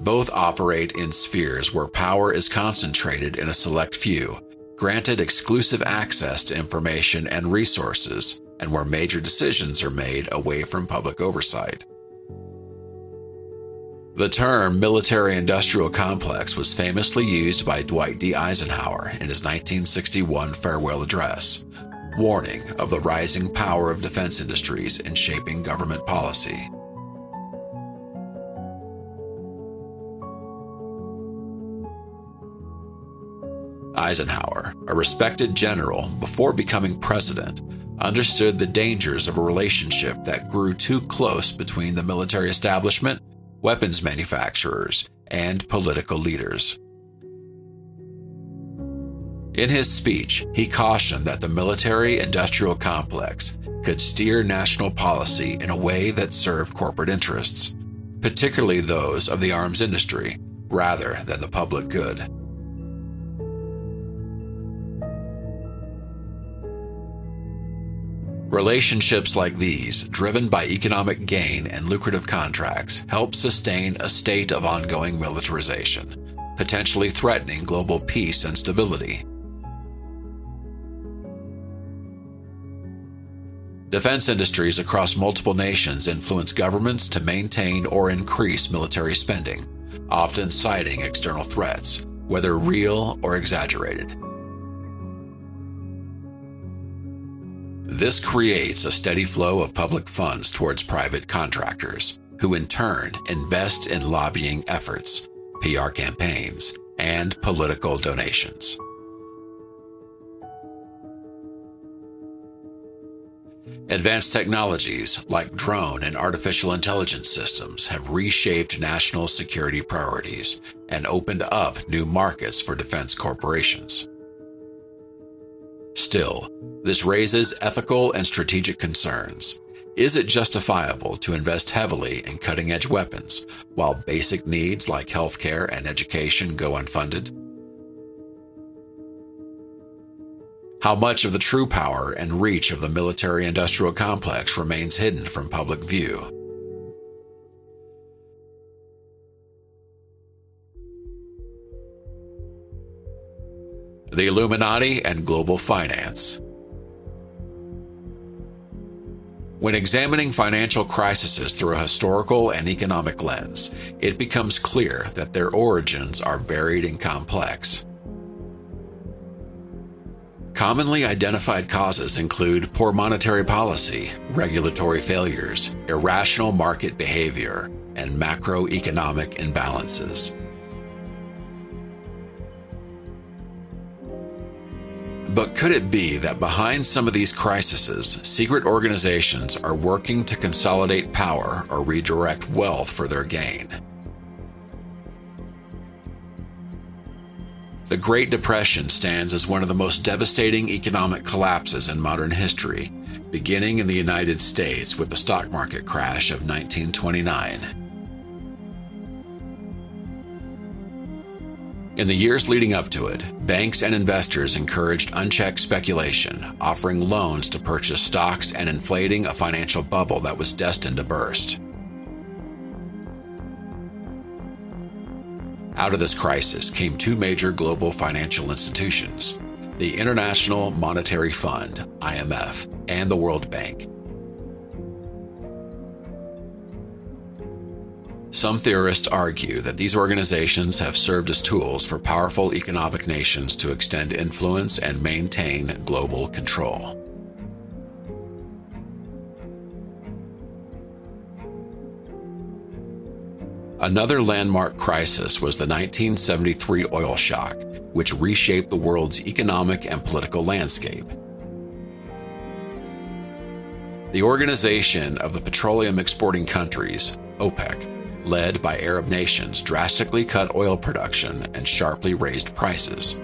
Speaker 1: Both operate in spheres where power is concentrated in a select few, granted exclusive access to information and resources, and where major decisions are made away from public oversight. The term military industrial complex was famously used by Dwight D. Eisenhower in his 1961 farewell address, warning of the rising power of defense industries in shaping government policy. Eisenhower, a respected general before becoming president, understood the dangers of a relationship that grew too close between the military establishment, weapons manufacturers, and political leaders. In his speech, he cautioned that the military industrial complex could steer national policy in a way that served corporate interests, particularly those of the arms industry, rather than the public good. Relationships like these, driven by economic gain and lucrative contracts, help sustain a state of ongoing militarization, potentially threatening global peace and stability. Defense industries across multiple nations influence governments to maintain or increase military spending, often citing external threats, whether real or exaggerated. This creates a steady flow of public funds towards private contractors, who in turn invest in lobbying efforts, PR campaigns, and political donations. Advanced technologies like drone and artificial intelligence systems have reshaped national security priorities and opened up new markets for defense corporations. Still, this raises ethical and strategic concerns. Is it justifiable to invest heavily in cutting edge weapons while basic needs like healthcare and education go unfunded? How much of the true power and reach of the military industrial complex remains hidden from public view? The Illuminati, and global finance. When examining financial crises through a historical and economic lens, it becomes clear that their origins are varied and complex. Commonly identified causes include poor monetary policy, regulatory failures, irrational market behavior, and macroeconomic imbalances. But could it be that behind some of these crises, secret organizations are working to consolidate power or redirect wealth for their gain? The Great Depression stands as one of the most devastating economic collapses in modern history, beginning in the United States with the stock market crash of 1929. In the years leading up to it, banks and investors encouraged unchecked speculation, offering loans to purchase stocks and inflating a financial bubble that was destined to burst. Out of this crisis came two major global financial institutions the International Monetary Fund, IMF, and the World Bank Some theorists argue that these organizations have served as tools for powerful economic nations to extend influence and maintain global control. Another landmark crisis was the 1973 oil shock, which reshaped the world's economic and political landscape. The Organization of the Petroleum Exporting Countries, OPEC, led by Arab nations, drastically cut oil production and sharply raised prices.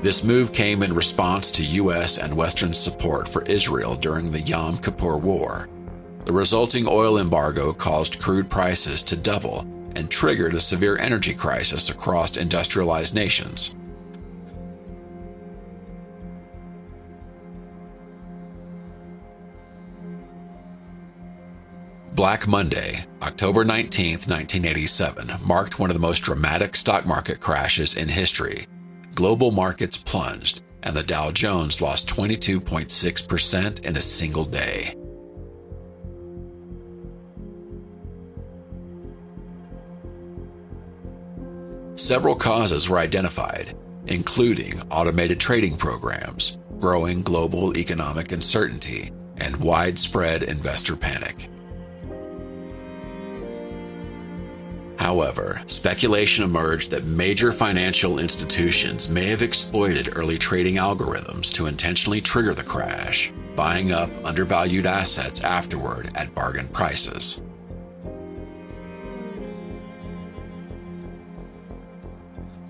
Speaker 1: This move came in response to U.S. and Western support for Israel during the Yom Kippur War. The resulting oil embargo caused crude prices to double and triggered a severe energy crisis across industrialized nations. Black Monday, October 19, 1987, marked one of the most dramatic stock market crashes in history global markets plunged and the Dow Jones lost 22.6% in a single day. Several causes were identified, including automated trading programs, growing global economic uncertainty, and widespread investor panic. However, speculation emerged that major financial institutions may have exploited early trading algorithms to intentionally trigger the crash, buying up undervalued assets afterward at bargain prices.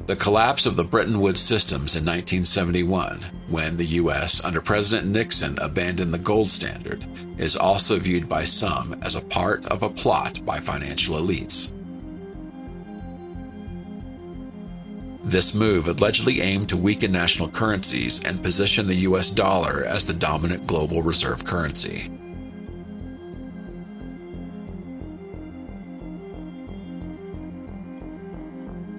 Speaker 1: The collapse of the Bretton Woods systems in 1971, when the U.S. under President Nixon abandoned the gold standard, is also viewed by some as a part of a plot by financial elites. This move allegedly aimed to weaken national currencies and position the US dollar as the dominant global reserve currency.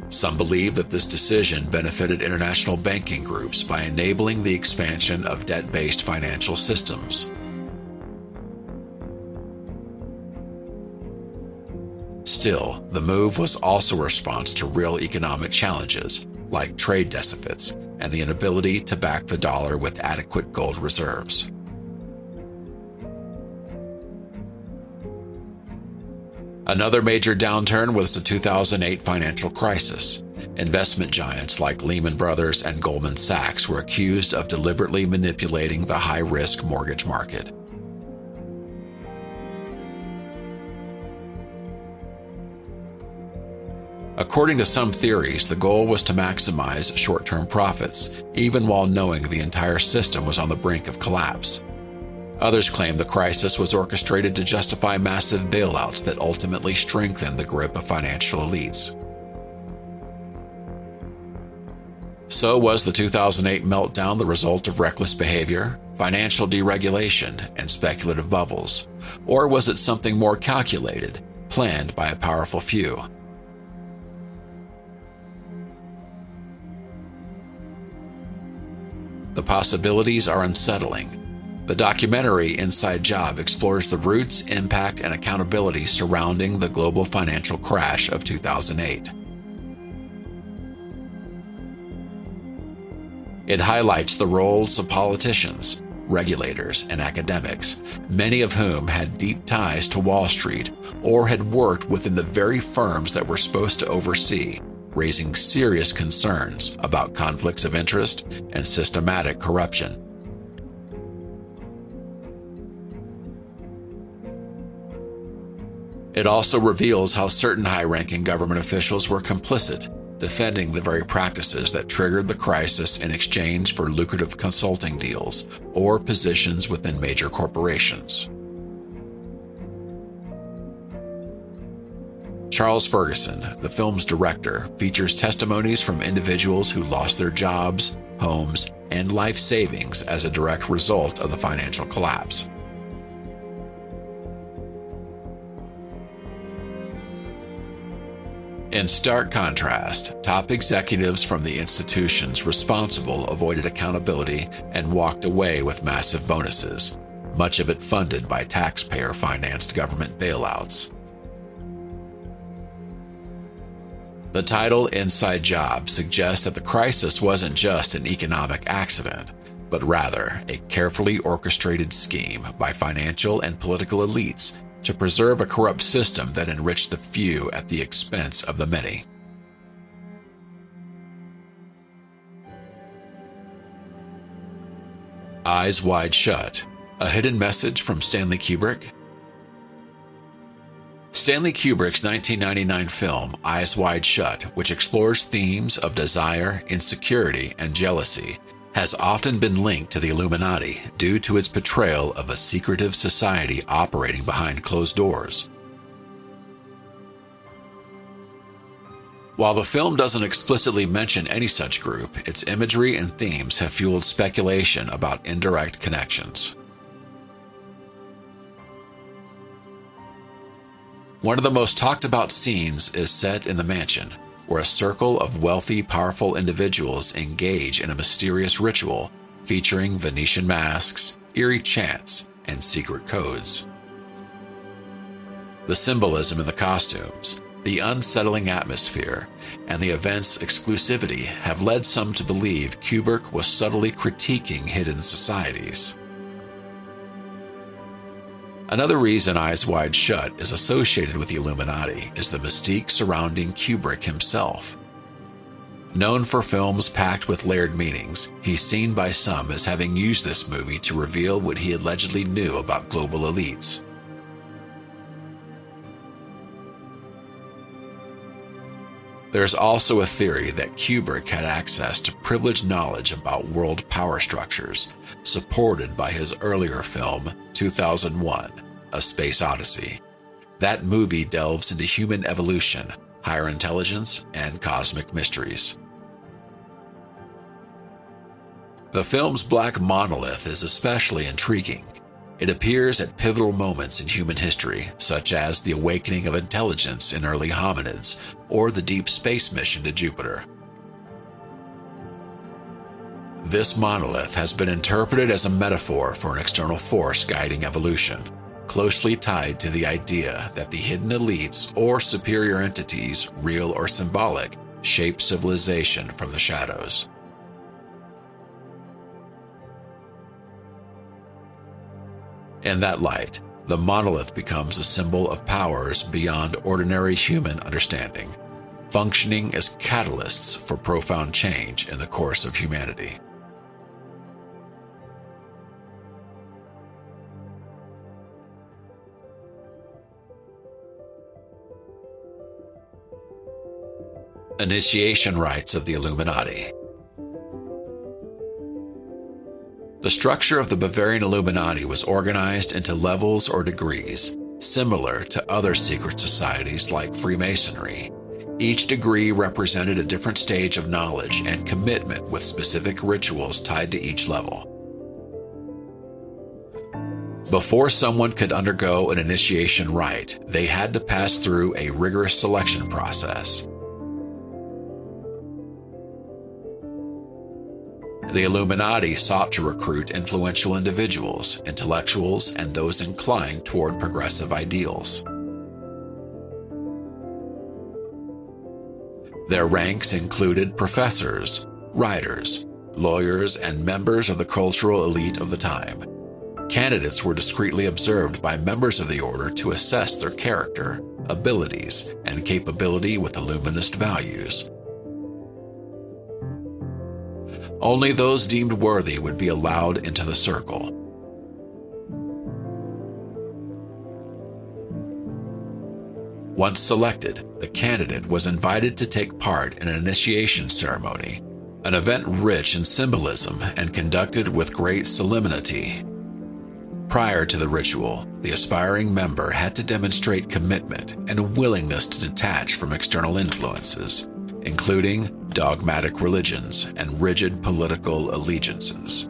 Speaker 1: Some believe that this decision benefited international banking groups by enabling the expansion of debt based financial systems. Still, the move was also a response to real economic challenges, like trade deficits and the inability to back the dollar with adequate gold reserves. Another major downturn was the 2008 financial crisis. Investment giants like Lehman Brothers and Goldman Sachs were accused of deliberately manipulating the high risk mortgage market. According to some theories, the goal was to maximize short term profits, even while knowing the entire system was on the brink of collapse. Others claim the crisis was orchestrated to justify massive bailouts that ultimately strengthened the grip of financial elites. So, was the 2008 meltdown the result of reckless behavior, financial deregulation, and speculative bubbles? Or was it something more calculated, planned by a powerful few? The possibilities are unsettling. The documentary Inside Job explores the roots, impact, and accountability surrounding the global financial crash of 2008. It highlights the roles of politicians, regulators, and academics, many of whom had deep ties to Wall Street or had worked within the very firms that were supposed to oversee raising serious concerns about conflicts of interest and systematic corruption. It also reveals how certain high ranking government officials were complicit, defending the very practices that triggered the crisis in exchange for lucrative consulting deals or positions within major corporations. Charles Ferguson, the film's director, features testimonies from individuals who lost their jobs, homes, and life savings as a direct result of the financial collapse. In stark contrast, top executives from the institutions responsible avoided accountability and walked away with massive bonuses, much of it funded by taxpayer financed government bailouts. The title Inside Job suggests that the crisis wasn't just an economic accident, but rather a carefully orchestrated scheme by financial and political elites to preserve a corrupt system that enriched the few at the expense of the many. Eyes Wide Shut, a hidden message from Stanley Kubrick. Stanley Kubrick's 1999 film Eyes Wide Shut, which explores themes of desire, insecurity, and jealousy, has often been linked to the Illuminati due to its portrayal of a secretive society operating behind closed doors. While the film doesn't explicitly mention any such group, its imagery and themes have fueled speculation about indirect connections. One of the most talked about scenes is set in the mansion, where a circle of wealthy, powerful individuals engage in a mysterious ritual featuring Venetian masks, eerie chants, and secret codes. The symbolism in the costumes, the unsettling atmosphere, and the event's exclusivity have led some to believe Kubrick was subtly critiquing hidden societies. Another reason Eyes Wide Shut is associated with the Illuminati is the mystique surrounding Kubrick himself. Known for films packed with layered meanings, he's seen by some as having used this movie to reveal what he allegedly knew about global elites. There's also a theory that Kubrick had access to privileged knowledge about world power structures, supported by his earlier film, 2001 A Space Odyssey. That movie delves into human evolution, higher intelligence, and cosmic mysteries. The film's black monolith is especially intriguing. It appears at pivotal moments in human history, such as the awakening of intelligence in early hominids or the deep space mission to Jupiter. This monolith has been interpreted as a metaphor for an external force guiding evolution, closely tied to the idea that the hidden elites or superior entities, real or symbolic, shape civilization from the shadows. In that light, the monolith becomes a symbol of powers beyond ordinary human understanding, functioning as catalysts for profound change in the course of humanity. Initiation Rites of the Illuminati. The structure of the Bavarian Illuminati was organized into levels or degrees, similar to other secret societies like Freemasonry. Each degree represented a different stage of knowledge and commitment with specific rituals tied to each level. Before someone could undergo an initiation rite, they had to pass through a rigorous selection process. The Illuminati sought to recruit influential individuals, intellectuals, and those inclined toward progressive ideals. Their ranks included professors, writers, lawyers, and members of the cultural elite of the time. Candidates were discreetly observed by members of the order to assess their character, abilities, and capability with illuminist values. Only those deemed worthy would be allowed into the circle. Once selected, the candidate was invited to take part in an initiation ceremony, an event rich in symbolism and conducted with great solemnity. Prior to the ritual, the aspiring member had to demonstrate commitment and a willingness to detach from external influences, including dogmatic religions, and rigid political allegiances.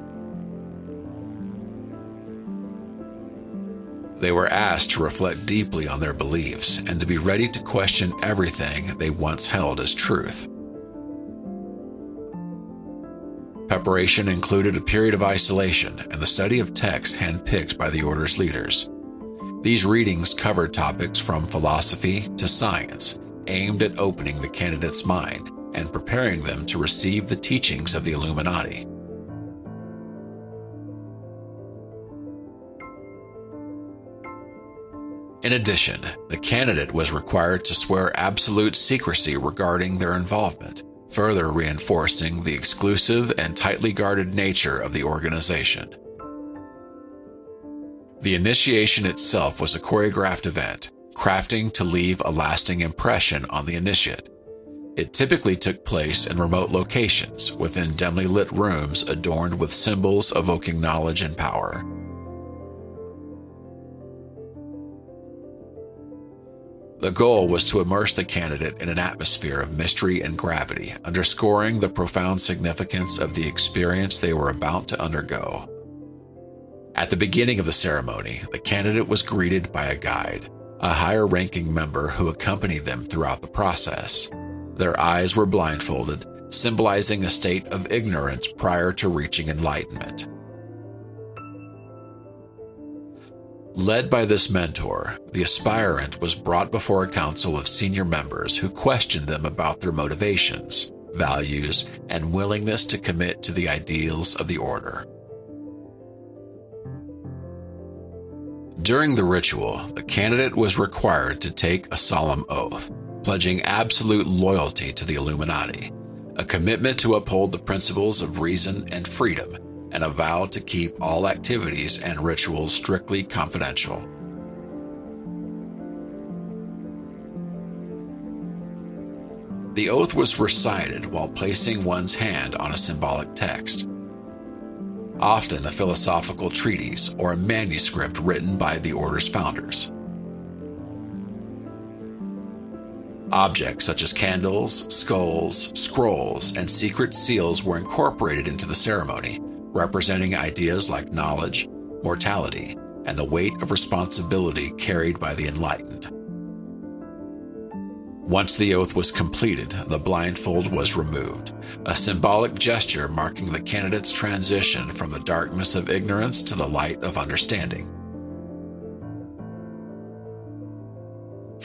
Speaker 1: They were asked to reflect deeply on their beliefs and to be ready to question everything they once held as truth. Preparation included a period of isolation and the study of texts handpicked by the order's leaders. These readings covered topics from philosophy to science, aimed at opening the candidate's mind and preparing them to receive the teachings of the Illuminati. In addition, the candidate was required to swear absolute secrecy regarding their involvement, further reinforcing the exclusive and tightly guarded nature of the organization. The initiation itself was a choreographed event, crafting to leave a lasting impression on the initiate. It typically took place in remote locations within dimly lit rooms adorned with symbols evoking knowledge and power. The goal was to immerse the candidate in an atmosphere of mystery and gravity, underscoring the profound significance of the experience they were about to undergo. At the beginning of the ceremony, the candidate was greeted by a guide, a higher ranking member who accompanied them throughout the process. Their eyes were blindfolded, symbolizing a state of ignorance prior to reaching enlightenment. Led by this mentor, the aspirant was brought before a council of senior members who questioned them about their motivations, values, and willingness to commit to the ideals of the order. During the ritual, the candidate was required to take a solemn oath, pledging absolute loyalty to the Illuminati, a commitment to uphold the principles of reason and freedom and a vow to keep all activities and rituals strictly confidential. The oath was recited while placing one's hand on a symbolic text, often a philosophical treatise or a manuscript written by the order's founders. Objects such as candles, skulls, scrolls, and secret seals were incorporated into the ceremony, representing ideas like knowledge, mortality, and the weight of responsibility carried by the enlightened. Once the oath was completed, the blindfold was removed, a symbolic gesture marking the candidate's transition from the darkness of ignorance to the light of understanding.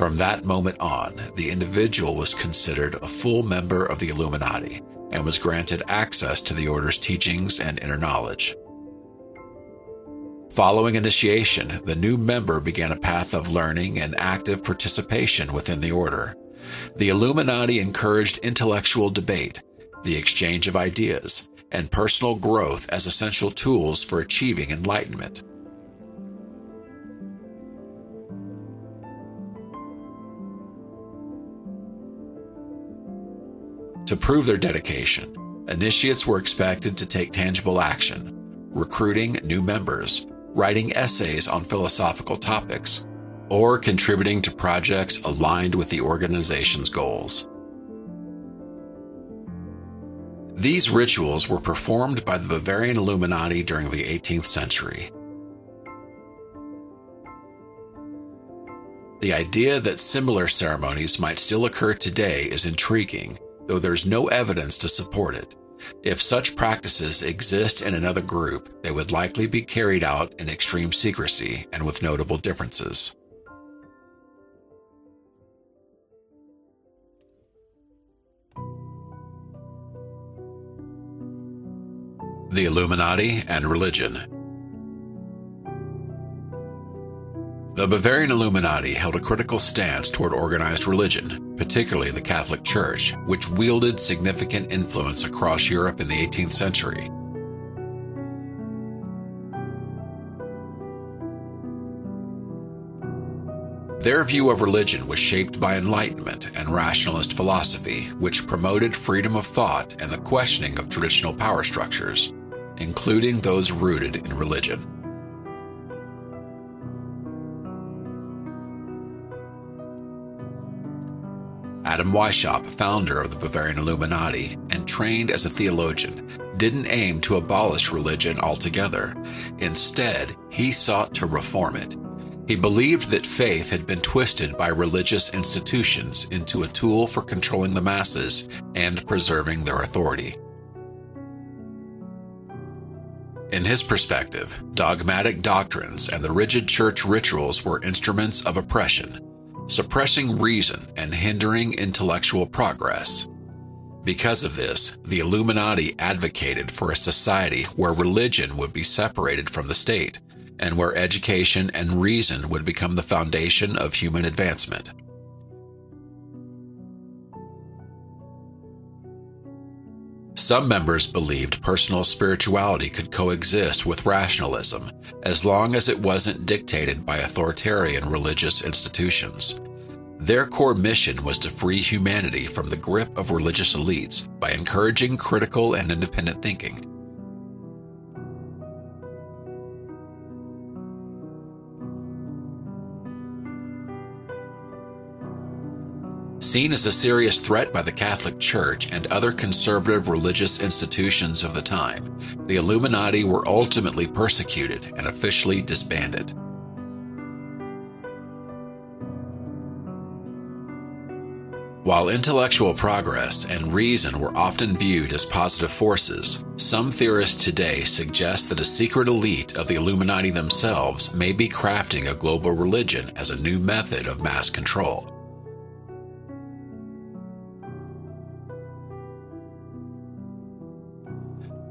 Speaker 1: From that moment on, the individual was considered a full member of the Illuminati and was granted access to the Order's teachings and inner knowledge. Following initiation, the new member began a path of learning and active participation within the Order. The Illuminati encouraged intellectual debate, the exchange of ideas, and personal growth as essential tools for achieving enlightenment. To prove their dedication, initiates were expected to take tangible action, recruiting new members, writing essays on philosophical topics, or contributing to projects aligned with the organization's goals. These rituals were performed by the Bavarian Illuminati during the 18th century. The idea that similar ceremonies might still occur today is intriguing though there's no evidence to support it. If such practices exist in another group, they would likely be carried out in extreme secrecy and with notable differences. The Illuminati and Religion The Bavarian Illuminati held a critical stance toward organized religion, particularly the Catholic Church, which wielded significant influence across Europe in the 18th century. Their view of religion was shaped by Enlightenment and rationalist philosophy, which promoted freedom of thought and the questioning of traditional power structures, including those rooted in religion. Adam Weishaupt, founder of the Bavarian Illuminati and trained as a theologian, didn't aim to abolish religion altogether. Instead, he sought to reform it. He believed that faith had been twisted by religious institutions into a tool for controlling the masses and preserving their authority. In his perspective, dogmatic doctrines and the rigid church rituals were instruments of oppression, suppressing reason and hindering intellectual progress. Because of this, the Illuminati advocated for a society where religion would be separated from the state and where education and reason would become the foundation of human advancement. Some members believed personal spirituality could coexist with rationalism as long as it wasn't dictated by authoritarian religious institutions. Their core mission was to free humanity from the grip of religious elites by encouraging critical and independent thinking. Seen as a serious threat by the Catholic Church and other conservative religious institutions of the time, the Illuminati were ultimately persecuted and officially disbanded. While intellectual progress and reason were often viewed as positive forces, some theorists today suggest that a secret elite of the Illuminati themselves may be crafting a global religion as a new method of mass control.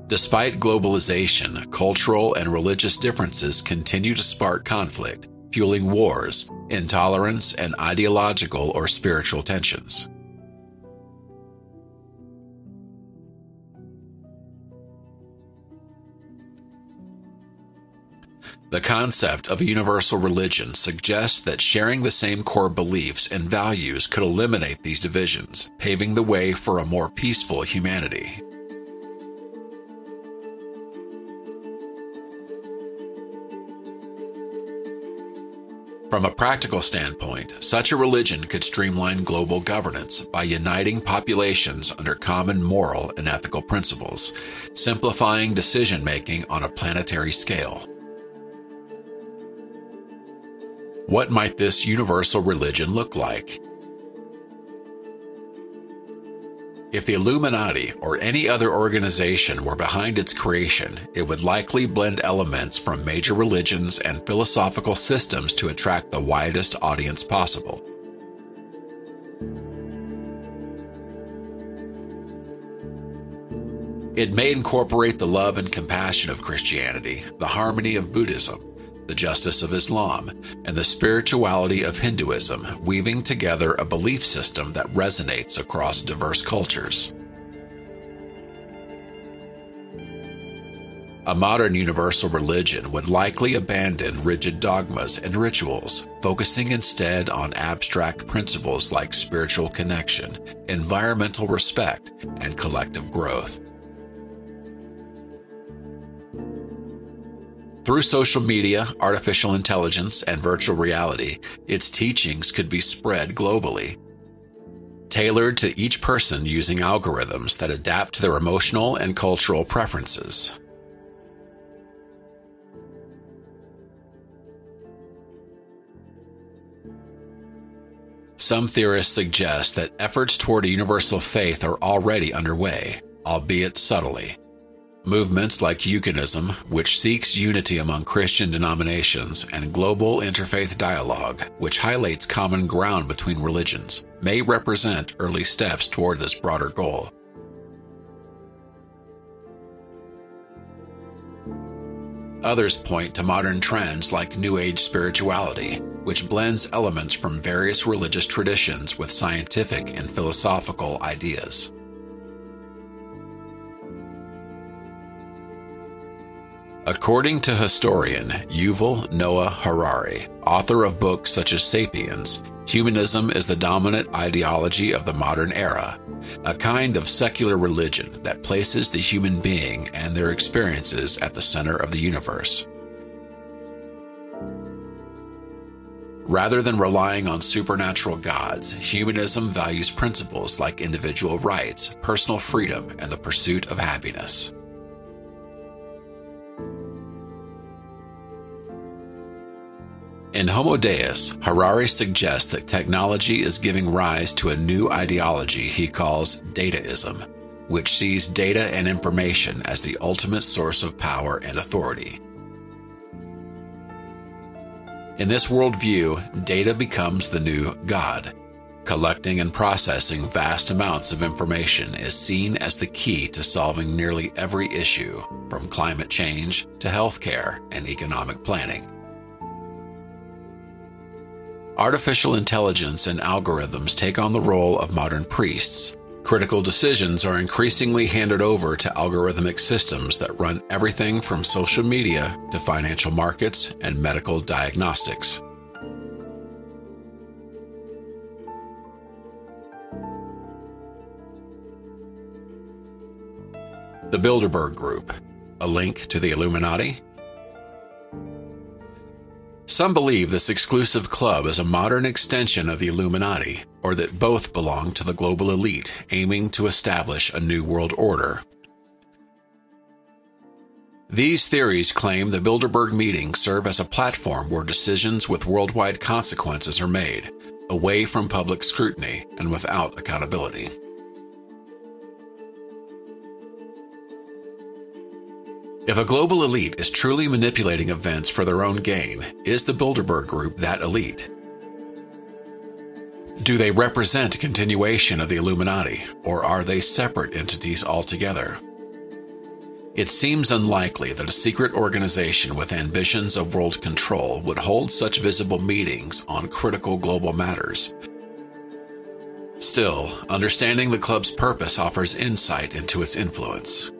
Speaker 1: Despite globalization, cultural and religious differences continue to spark conflict, fueling wars, intolerance, and ideological or spiritual tensions. The concept of a universal religion suggests that sharing the same core beliefs and values could eliminate these divisions, paving the way for a more peaceful humanity. From a practical standpoint, such a religion could streamline global governance by uniting populations under common moral and ethical principles, simplifying decision making on a planetary scale. What might this universal religion look like? If the Illuminati or any other organization were behind its creation, it would likely blend elements from major religions and philosophical systems to attract the widest audience possible. It may incorporate the love and compassion of Christianity, the harmony of Buddhism, the justice of Islam, and the spirituality of Hinduism, weaving together a belief system that resonates across diverse cultures. A modern universal religion would likely abandon rigid dogmas and rituals, focusing instead on abstract principles like spiritual connection, environmental respect, and collective growth. Through social media, artificial intelligence, and virtual reality, its teachings could be spread globally. Tailored to each person using algorithms that adapt to their emotional and cultural preferences. Some theorists suggest that efforts toward a universal faith are already underway, albeit subtly. Movements like Ecumenism, which seeks unity among Christian denominations, and global interfaith dialogue, which highlights common ground between religions, may represent early steps toward this broader goal. Others point to modern trends like New Age spirituality, which blends elements from various religious traditions with scientific and philosophical ideas. According to historian Yuval Noah Harari, author of books such as Sapiens, humanism is the dominant ideology of the modern era, a kind of secular religion that places the human being and their experiences at the center of the universe. Rather than relying on supernatural gods, humanism values principles like individual rights, personal freedom, and the pursuit of happiness. In Homo Deus, Harari suggests that technology is giving rise to a new ideology he calls dataism, which sees data and information as the ultimate source of power and authority. In this worldview, data becomes the new God. Collecting and processing vast amounts of information is seen as the key to solving nearly every issue, from climate change to healthcare and economic planning. Artificial intelligence and algorithms take on the role of modern priests, Critical decisions are increasingly handed over to algorithmic systems that run everything from social media to financial markets and medical diagnostics. The Bilderberg Group, a link to the Illuminati, some believe this exclusive club is a modern extension of the Illuminati, or that both belong to the global elite aiming to establish a new world order. These theories claim the Bilderberg meetings serve as a platform where decisions with worldwide consequences are made, away from public scrutiny and without accountability. If a global elite is truly manipulating events for their own gain, is the Bilderberg Group that elite? Do they represent a continuation of the Illuminati, or are they separate entities altogether? It seems unlikely that a secret organization with ambitions of world control would hold such visible meetings on critical global matters. Still, understanding the club's purpose offers insight into its influence.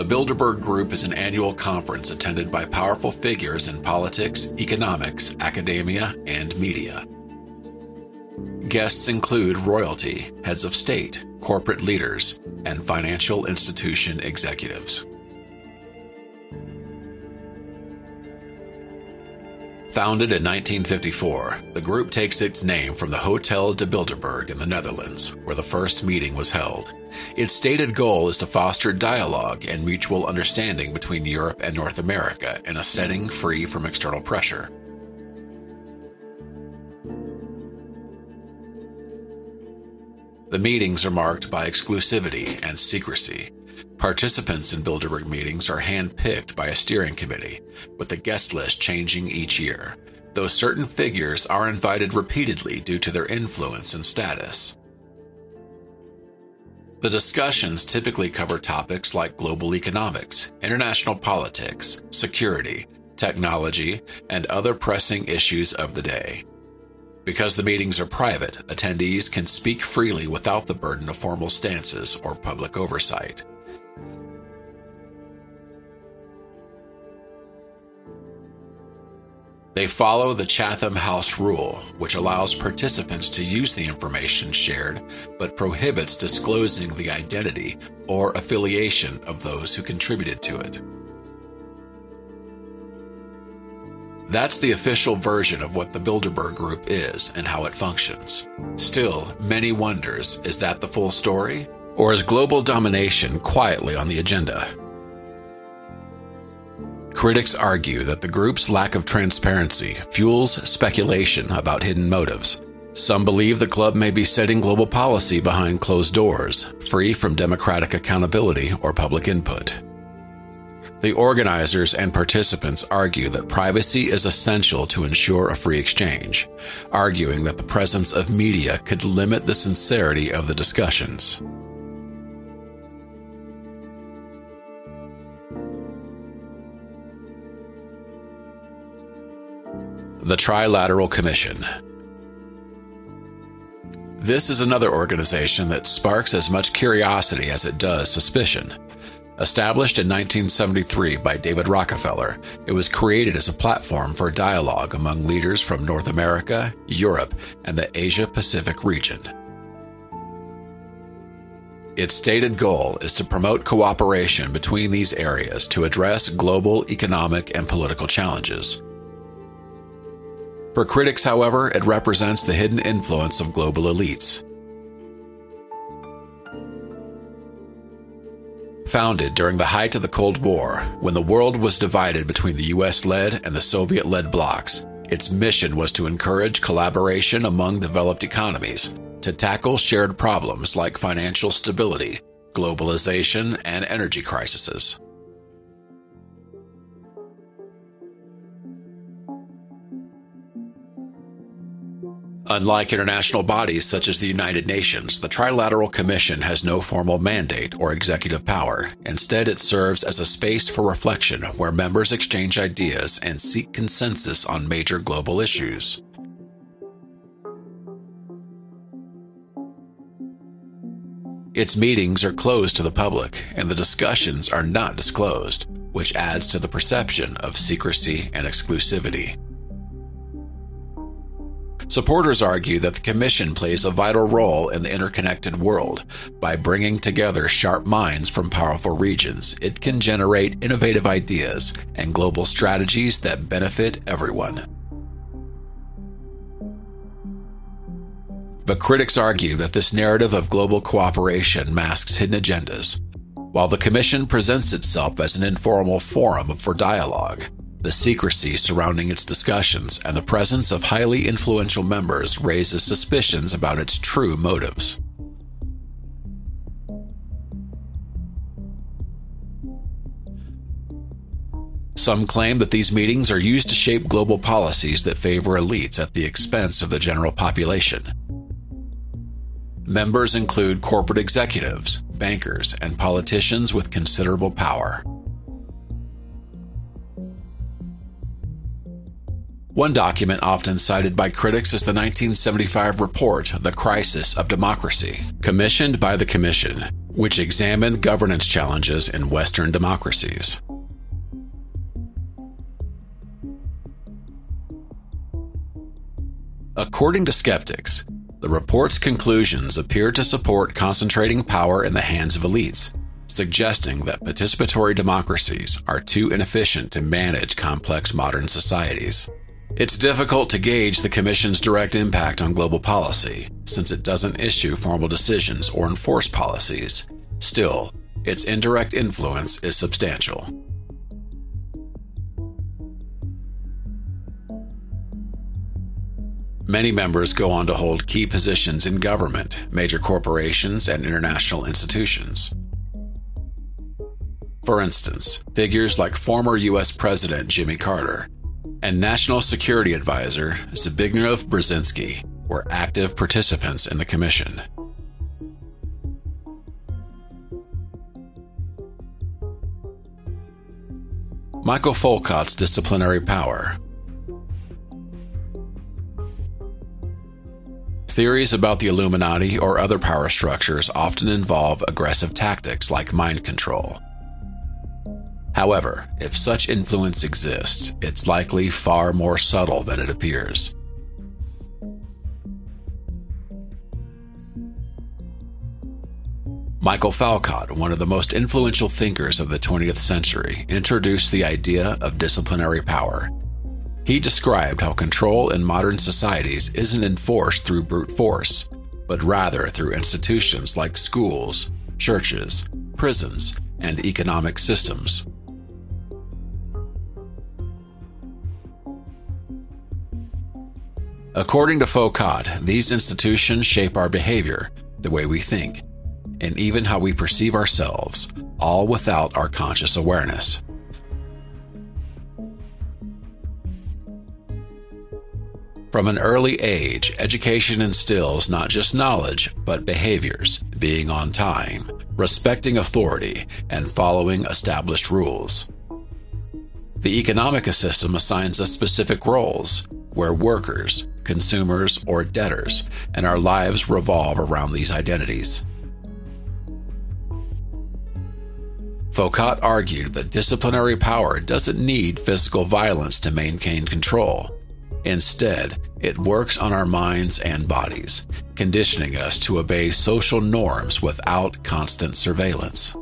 Speaker 1: The Bilderberg Group is an annual conference attended by powerful figures in politics, economics, academia, and media. Guests include royalty, heads of state, corporate leaders, and financial institution executives. Founded in 1954, the group takes its name from the Hotel de Bilderberg in the Netherlands, where the first meeting was held. Its stated goal is to foster dialogue and mutual understanding between Europe and North America in a setting free from external pressure. The meetings are marked by exclusivity and secrecy. Participants in Bilderberg meetings are handpicked by a steering committee, with the guest list changing each year, though certain figures are invited repeatedly due to their influence and status. The discussions typically cover topics like global economics, international politics, security, technology, and other pressing issues of the day. Because the meetings are private, attendees can speak freely without the burden of formal stances or public oversight. They follow the Chatham House rule, which allows participants to use the information shared but prohibits disclosing the identity or affiliation of those who contributed to it. That's the official version of what the Bilderberg Group is and how it functions. Still, many wonders is that the full story? Or is global domination quietly on the agenda? Critics argue that the group's lack of transparency fuels speculation about hidden motives. Some believe the club may be setting global policy behind closed doors, free from democratic accountability or public input. The organizers and participants argue that privacy is essential to ensure a free exchange, arguing that the presence of media could limit the sincerity of the discussions. The Trilateral Commission. This is another organization that sparks as much curiosity as it does suspicion. Established in 1973 by David Rockefeller, it was created as a platform for dialogue among leaders from North America, Europe, and the Asia Pacific region. Its stated goal is to promote cooperation between these areas to address global economic and political challenges. For critics, however, it represents the hidden influence of global elites. Founded during the height of the Cold War, when the world was divided between the US led and the Soviet led blocs, Its mission was to encourage collaboration among developed economies to tackle shared problems like financial stability, globalization, and energy crises. Unlike international bodies such as the United Nations, the Trilateral Commission has no formal mandate or executive power. Instead, it serves as a space for reflection where members exchange ideas and seek consensus on major global issues. Its meetings are closed to the public, and the discussions are not disclosed, which adds to the perception of secrecy and exclusivity. Supporters argue that the Commission plays a vital role in the interconnected world. By bringing together sharp minds from powerful regions, it can generate innovative ideas and global strategies that benefit everyone. But critics argue that this narrative of global cooperation masks hidden agendas. While the Commission presents itself as an informal forum for dialogue, the secrecy surrounding its discussions and the presence of highly influential members raises suspicions about its true motives. Some claim that these meetings are used to shape global policies that favor elites at the expense of the general population. Members include corporate executives, bankers, and politicians with considerable power. One document often cited by critics is the 1975 report, The Crisis of Democracy, commissioned by the Commission, which examined governance challenges in Western democracies. According to skeptics, the report's conclusions appear to support concentrating power in the hands of elites, suggesting that participatory democracies are too inefficient to manage complex modern societies. It's difficult to gauge the Commission's direct impact on global policy, since it doesn't issue formal decisions or enforce policies. Still, its indirect influence is substantial. Many members go on to hold key positions in government, major corporations, and international institutions. For instance, figures like former U.S. President Jimmy Carter and National Security Advisor Zbigniew Brzezinski were active participants in the commission. Michael Foucault's disciplinary power. Theories about the Illuminati or other power structures often involve aggressive tactics like mind control. However, if such influence exists, it's likely far more subtle than it appears. Michael Foucault, one of the most influential thinkers of the 20th century, introduced the idea of disciplinary power. He described how control in modern societies isn't enforced through brute force, but rather through institutions like schools, churches, prisons, and economic systems. According to Foucault, these institutions shape our behavior, the way we think, and even how we perceive ourselves, all without our conscious awareness. From an early age, education instills not just knowledge, but behaviors, being on time, respecting authority, and following established rules. The economic system assigns us specific roles, where workers, consumers, or debtors, and our lives revolve around these identities. Foucault argued that disciplinary power doesn't need physical violence to maintain control. Instead, it works on our minds and bodies, conditioning us to obey social norms without constant surveillance.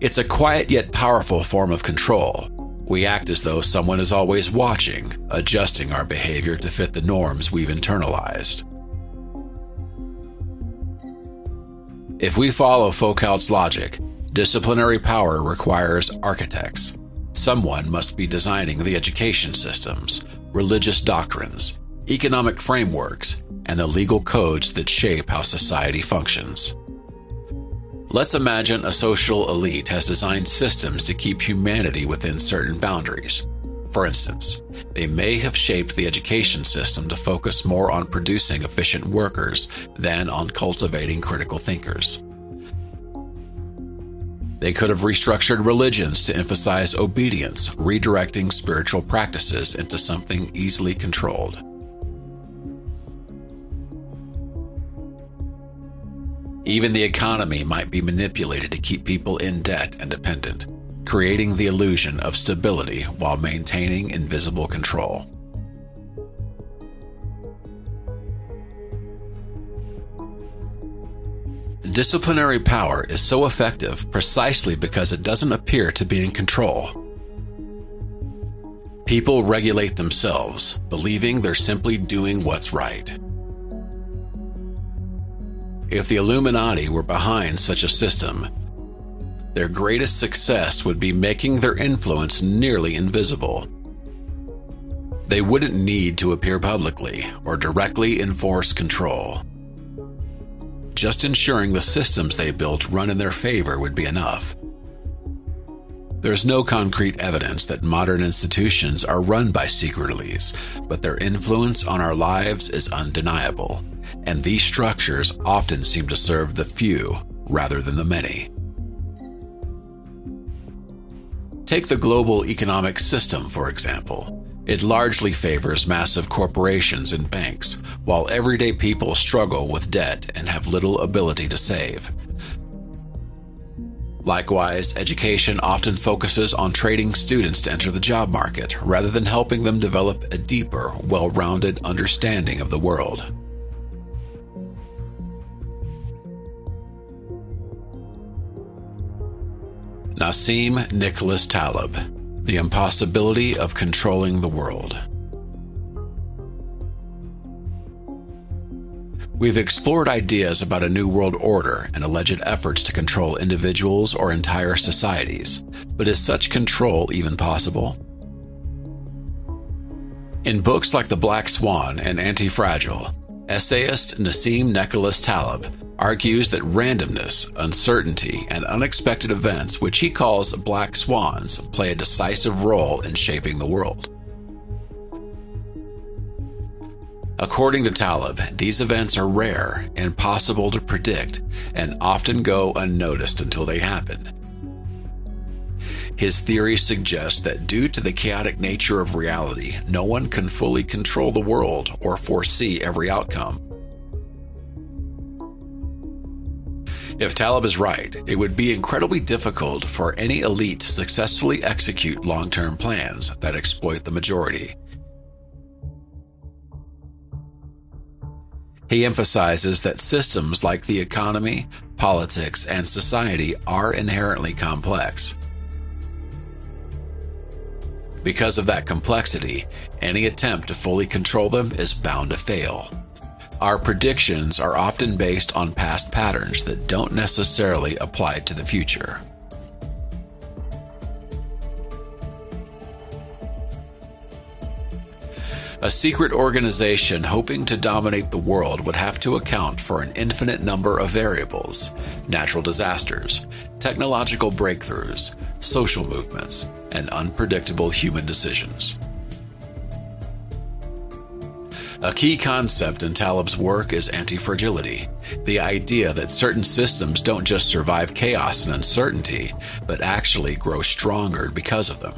Speaker 1: It's a quiet yet powerful form of control, we act as though someone is always watching, adjusting our behavior to fit the norms we've internalized. If we follow Foucault's logic, disciplinary power requires architects, Someone must be designing the education systems, religious doctrines, economic frameworks, and the legal codes that shape how society functions. Let's imagine a social elite has designed systems to keep humanity within certain boundaries. For instance, they may have shaped the education system to focus more on producing efficient workers than on cultivating critical thinkers. They could have restructured religions to emphasize obedience, redirecting spiritual practices into something easily controlled. Even the economy might be manipulated to keep people in debt and dependent, creating the illusion of stability while maintaining invisible control. Disciplinary power is so effective precisely because it doesn't appear to be in control. People regulate themselves, believing they're simply doing what's right. If the Illuminati were behind such a system, their greatest success would be making their influence nearly invisible. They wouldn't need to appear publicly or directly enforce control. Just ensuring the systems they built run in their favor would be enough. There's no concrete evidence that modern institutions are run by secret elites, but their influence on our lives is undeniable, and these structures often seem to serve the few rather than the many. Take the global economic system, for example. It largely favors massive corporations and banks, while everyday people struggle with debt and have little ability to save. Likewise, education often focuses on training students to enter the job market rather than helping them develop a deeper, well rounded understanding of the world. Nassim Nicholas Taleb the Impossibility of Controlling the World. We've explored ideas about a new world order and alleged efforts to control individuals or entire societies, but is such control even possible? In books like The Black Swan and Anti-Fragile, essayist Nassim Nicholas Taleb argues that randomness, uncertainty, and unexpected events, which he calls black swans, play a decisive role in shaping the world. According to Taleb, these events are rare, impossible to predict, and often go unnoticed until they happen. His theory suggests that due to the chaotic nature of reality, no one can fully control the world or foresee every outcome. If Taleb is right, it would be incredibly difficult for any elite to successfully execute long term plans that exploit the majority. He emphasizes that systems like the economy, politics, and society are inherently complex. Because of that complexity, any attempt to fully control them is bound to fail. Our predictions are often based on past patterns that don't necessarily apply to the future. A secret organization hoping to dominate the world would have to account for an infinite number of variables natural disasters, technological breakthroughs, social movements, and unpredictable human decisions. A key concept in Taleb's work is anti-fragility, the idea that certain systems don't just survive chaos and uncertainty, but actually grow stronger because of them.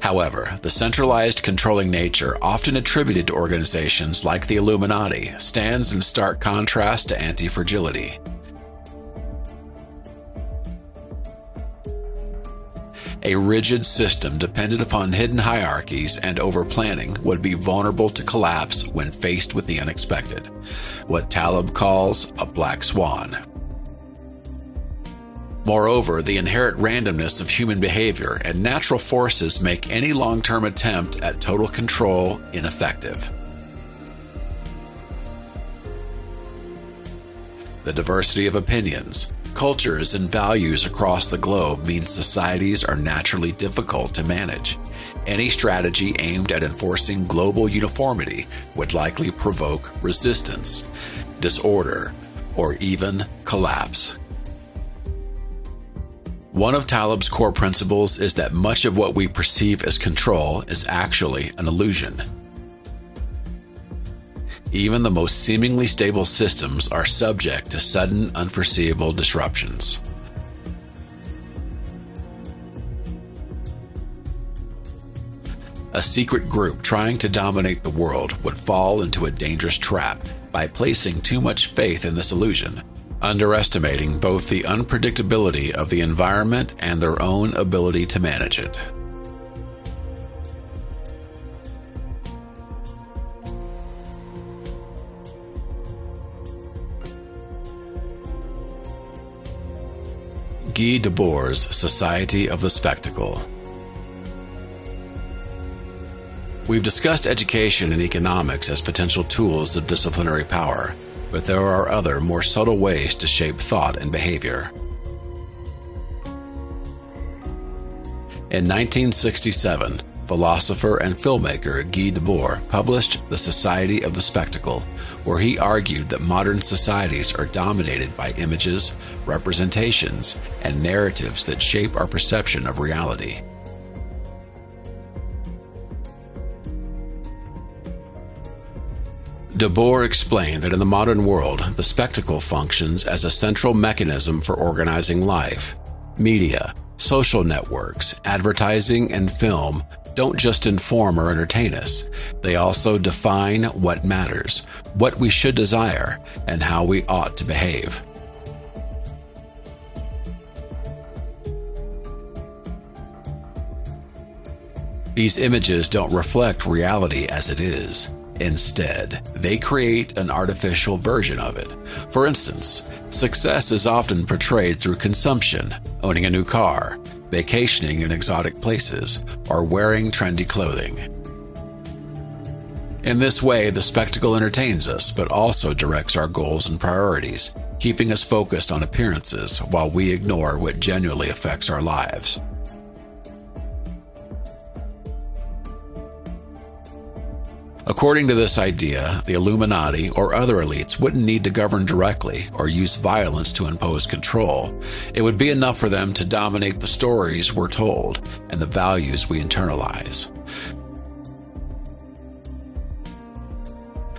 Speaker 1: However, the centralized controlling nature often attributed to organizations like the Illuminati stands in stark contrast to anti-fragility. A rigid system dependent upon hidden hierarchies and over planning would be vulnerable to collapse when faced with the unexpected, what Taleb calls a black swan. Moreover, the inherent randomness of human behavior and natural forces make any long term attempt at total control ineffective. The diversity of opinions, cultures, and values across the globe means societies are naturally difficult to manage. Any strategy aimed at enforcing global uniformity would likely provoke resistance, disorder, or even collapse. One of Taleb's core principles is that much of what we perceive as control is actually an illusion. Even the most seemingly stable systems are subject to sudden, unforeseeable disruptions. A secret group trying to dominate the world would fall into a dangerous trap by placing too much faith in this illusion, underestimating both the unpredictability of the environment and their own ability to manage it. Guy Debord's Society of the Spectacle. We've discussed education and economics as potential tools of disciplinary power, but there are other, more subtle ways to shape thought and behavior. In 1967, philosopher and filmmaker Guy Debord published The Society of the Spectacle, where he argued that modern societies are dominated by images, representations, and narratives that shape our perception of reality. Debord explained that in the modern world, the spectacle functions as a central mechanism for organizing life. Media, social networks, advertising, and film don't just inform or entertain us, they also define what matters, what we should desire, and how we ought to behave. These images don't reflect reality as it is. Instead, they create an artificial version of it. For instance, success is often portrayed through consumption, owning a new car, vacationing in exotic places, or wearing trendy clothing. In this way, the spectacle entertains us, but also directs our goals and priorities, keeping us focused on appearances while we ignore what genuinely affects our lives. According to this idea, the Illuminati or other elites wouldn't need to govern directly or use violence to impose control. It would be enough for them to dominate the stories we're told and the values we internalize.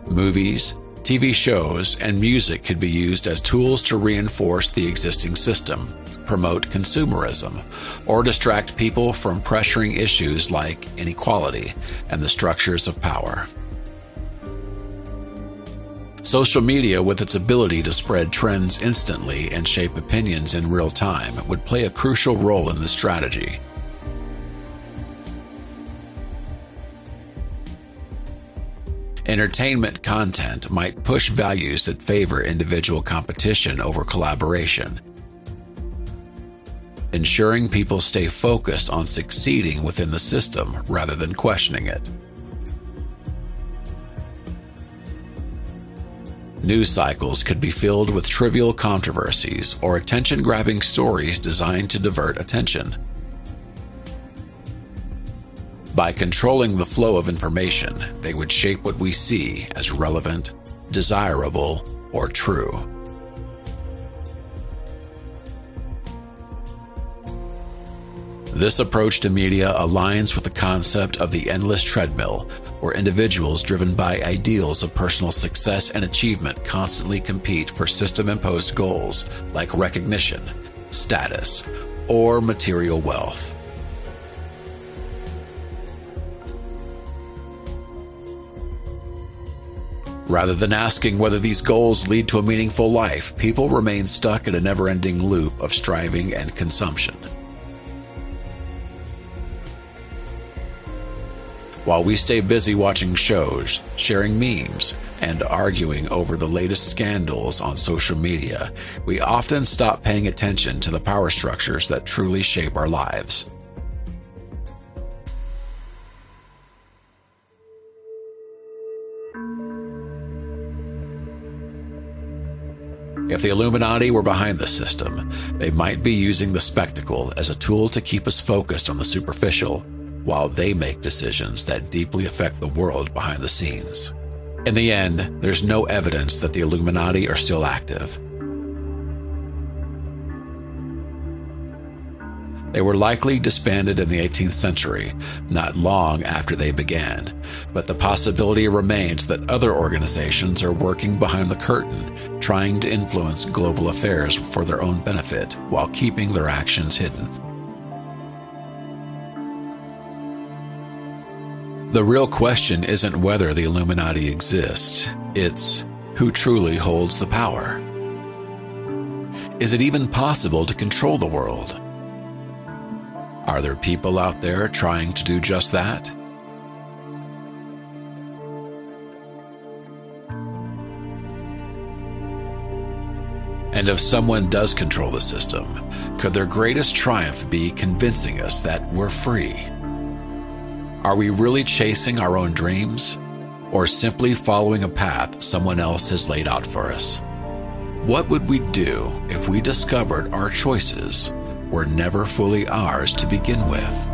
Speaker 1: Movies, TV shows, and music could be used as tools to reinforce the existing system, promote consumerism, or distract people from pressuring issues like inequality and the structures of power. Social media, with its ability to spread trends instantly and shape opinions in real time, would play a crucial role in this strategy. Entertainment content might push values that favor individual competition over collaboration, ensuring people stay focused on succeeding within the system rather than questioning it. News cycles could be filled with trivial controversies or attention grabbing stories designed to divert attention. By controlling the flow of information, they would shape what we see as relevant, desirable, or true. This approach to media aligns with the concept of the endless treadmill, where individuals driven by ideals of personal success and achievement constantly compete for system imposed goals like recognition, status, or material wealth. Rather than asking whether these goals lead to a meaningful life, people remain stuck in a never ending loop of striving and consumption. While we stay busy watching shows, sharing memes, and arguing over the latest scandals on social media, we often stop paying attention to the power structures that truly shape our lives. If the Illuminati were behind the system, they might be using the spectacle as a tool to keep us focused on the superficial, while they make decisions that deeply affect the world behind the scenes. In the end, there's no evidence that the Illuminati are still active. They were likely disbanded in the 18th century, not long after they began, but the possibility remains that other organizations are working behind the curtain, trying to influence global affairs for their own benefit while keeping their actions hidden. The real question isn't whether the Illuminati exists, it's who truly holds the power. Is it even possible to control the world? Are there people out there trying to do just that? And if someone does control the system, could their greatest triumph be convincing us that we're free? Are we really chasing our own dreams, or simply following a path someone else has laid out for us? What would we do if we discovered our choices were never fully ours to begin with.